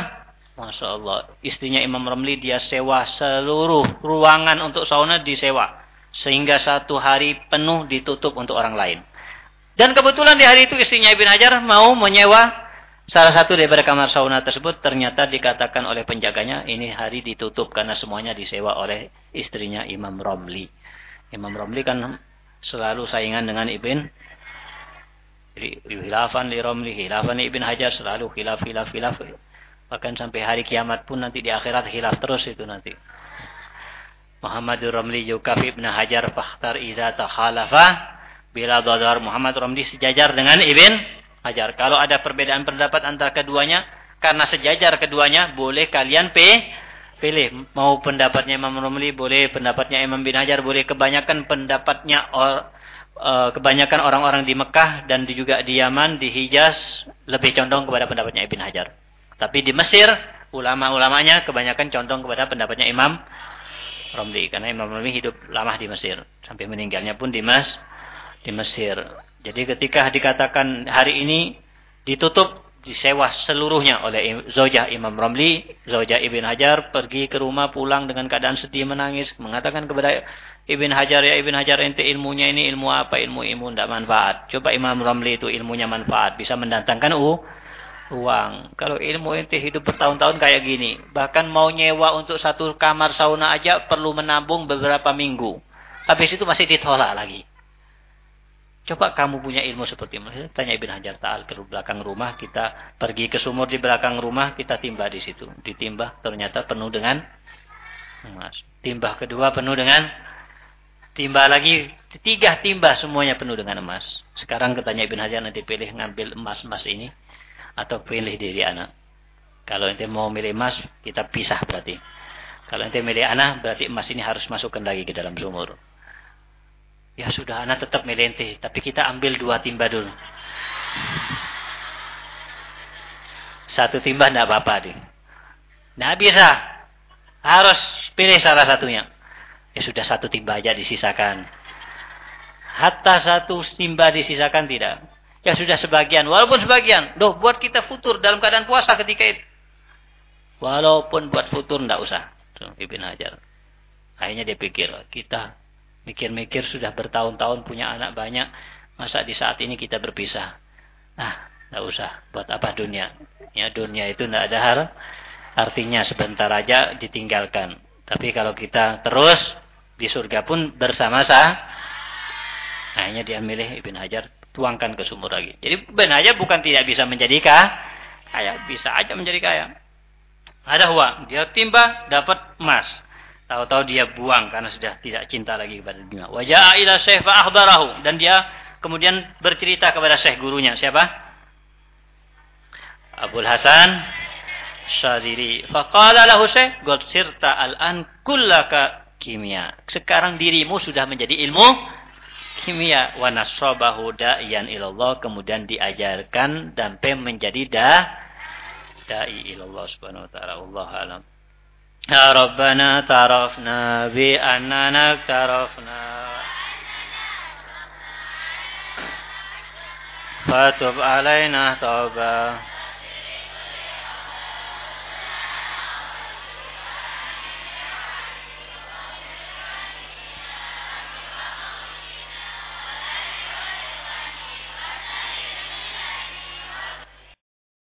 Masya Allah. Istrinya Imam Romli dia sewa seluruh ruangan untuk sauna disewa. Sehingga satu hari penuh ditutup untuk orang lain. Dan kebetulan di hari itu istrinya Ibn Hajar mau menyewa salah satu daripada kamar sauna tersebut. Ternyata dikatakan oleh penjaganya ini hari ditutup karena semuanya disewa oleh istrinya Imam Romli. Imam Romli kan selalu saingan dengan Ibn jadi khilafan li Romli, khilafan Ibn Hajar selalu khilaf, khilaf, khilaf. Bahkan sampai hari kiamat pun nanti di akhirat khilaf terus itu nanti. Muhammadur Romli yukaf Ibn Hajar fakhtar idza takhalafa bila dadar Muhammad Romli sejajar dengan Ibn Hajar. Kalau ada perbedaan pendapat antara keduanya karena sejajar keduanya boleh kalian p pilih mau pendapatnya Imam Romli boleh pendapatnya Imam bin Hajar boleh kebanyakan pendapatnya or, uh, kebanyakan orang-orang di Mekah dan juga di Yaman, di Hijaz lebih condong kepada pendapatnya Ibn Hajar. Tapi di Mesir, ulama-ulamanya kebanyakan condong kepada pendapatnya Imam Romli. Karena Imam Romli hidup lama di Mesir. Sampai meninggalnya pun di Mas di Mesir. Jadi ketika dikatakan hari ini ditutup disewa seluruhnya oleh Zojah Imam Romli, Zojah Ibn Hajar pergi ke rumah pulang dengan keadaan sedih menangis mengatakan kepada Ibn Hajar ya Ibn Hajar ente ilmunya ini ilmu apa? Ilmu ilmu tidak manfaat. Coba Imam Ramli itu ilmunya manfaat. Bisa mendatangkan u, uang. Kalau ilmu ente hidup bertahun-tahun kayak gini. Bahkan mau nyewa untuk satu kamar sauna aja perlu menabung beberapa minggu. Habis itu masih ditolak lagi. Coba kamu punya ilmu seperti ini. Tanya Ibn Hajar Ta'al ke belakang rumah. Kita pergi ke sumur di belakang rumah. Kita timbah di situ. Ditimbah ternyata penuh dengan emas. Timbah kedua penuh dengan Timba lagi, tiga timba semuanya penuh dengan emas. Sekarang katanya Ibn Hajar nanti pilih ngambil emas-emas ini. Atau pilih diri anak. Kalau nanti mau milih emas, kita pisah berarti. Kalau nanti milih anak, berarti emas ini harus masukkan lagi ke dalam sumur. Ya sudah, anak tetap milih ente. Tapi kita ambil dua timba dulu. Satu timba tidak apa-apa. Tidak bisa. Harus pilih salah satunya. Ya sudah satu timba aja disisakan. Hatta satu timba disisakan tidak. Ya sudah sebagian. Walaupun sebagian. Doh buat kita futur dalam keadaan puasa ketika itu. Walaupun buat futur tidak usah. Ibn Hajar. Akhirnya dia pikir. Kita mikir-mikir sudah bertahun-tahun punya anak banyak. Masa di saat ini kita berpisah. Nah, tidak usah. Buat apa dunia? Ya dunia itu tidak ada hal. Artinya sebentar aja ditinggalkan. Tapi kalau kita terus di surga pun bersama-sama. Akhirnya dia milih Ibn Hajar tuangkan ke sumur lagi. Jadi Ibn Hajar bukan tidak bisa menjadi kaya, bisa aja menjadi kaya. Ada uang, dia timba dapat emas. Tahu-tahu dia buang karena sudah tidak cinta lagi kepada dunia. Wajah ila syekh dan dia kemudian bercerita kepada syekh gurunya. Siapa? Abdul Hasan Syadiri. Faqala lahu syekh, "Qad sirta al-an kullaka kimia. Sekarang dirimu sudah menjadi ilmu kimia. Wa nasrabahu da'iyan ilallah. Kemudian diajarkan dan pem menjadi da da'i ilallah subhanahu wa ta'ala. Allah alam. Rabbana tarafna bi annana tarafna. Fatub alaina tawbah.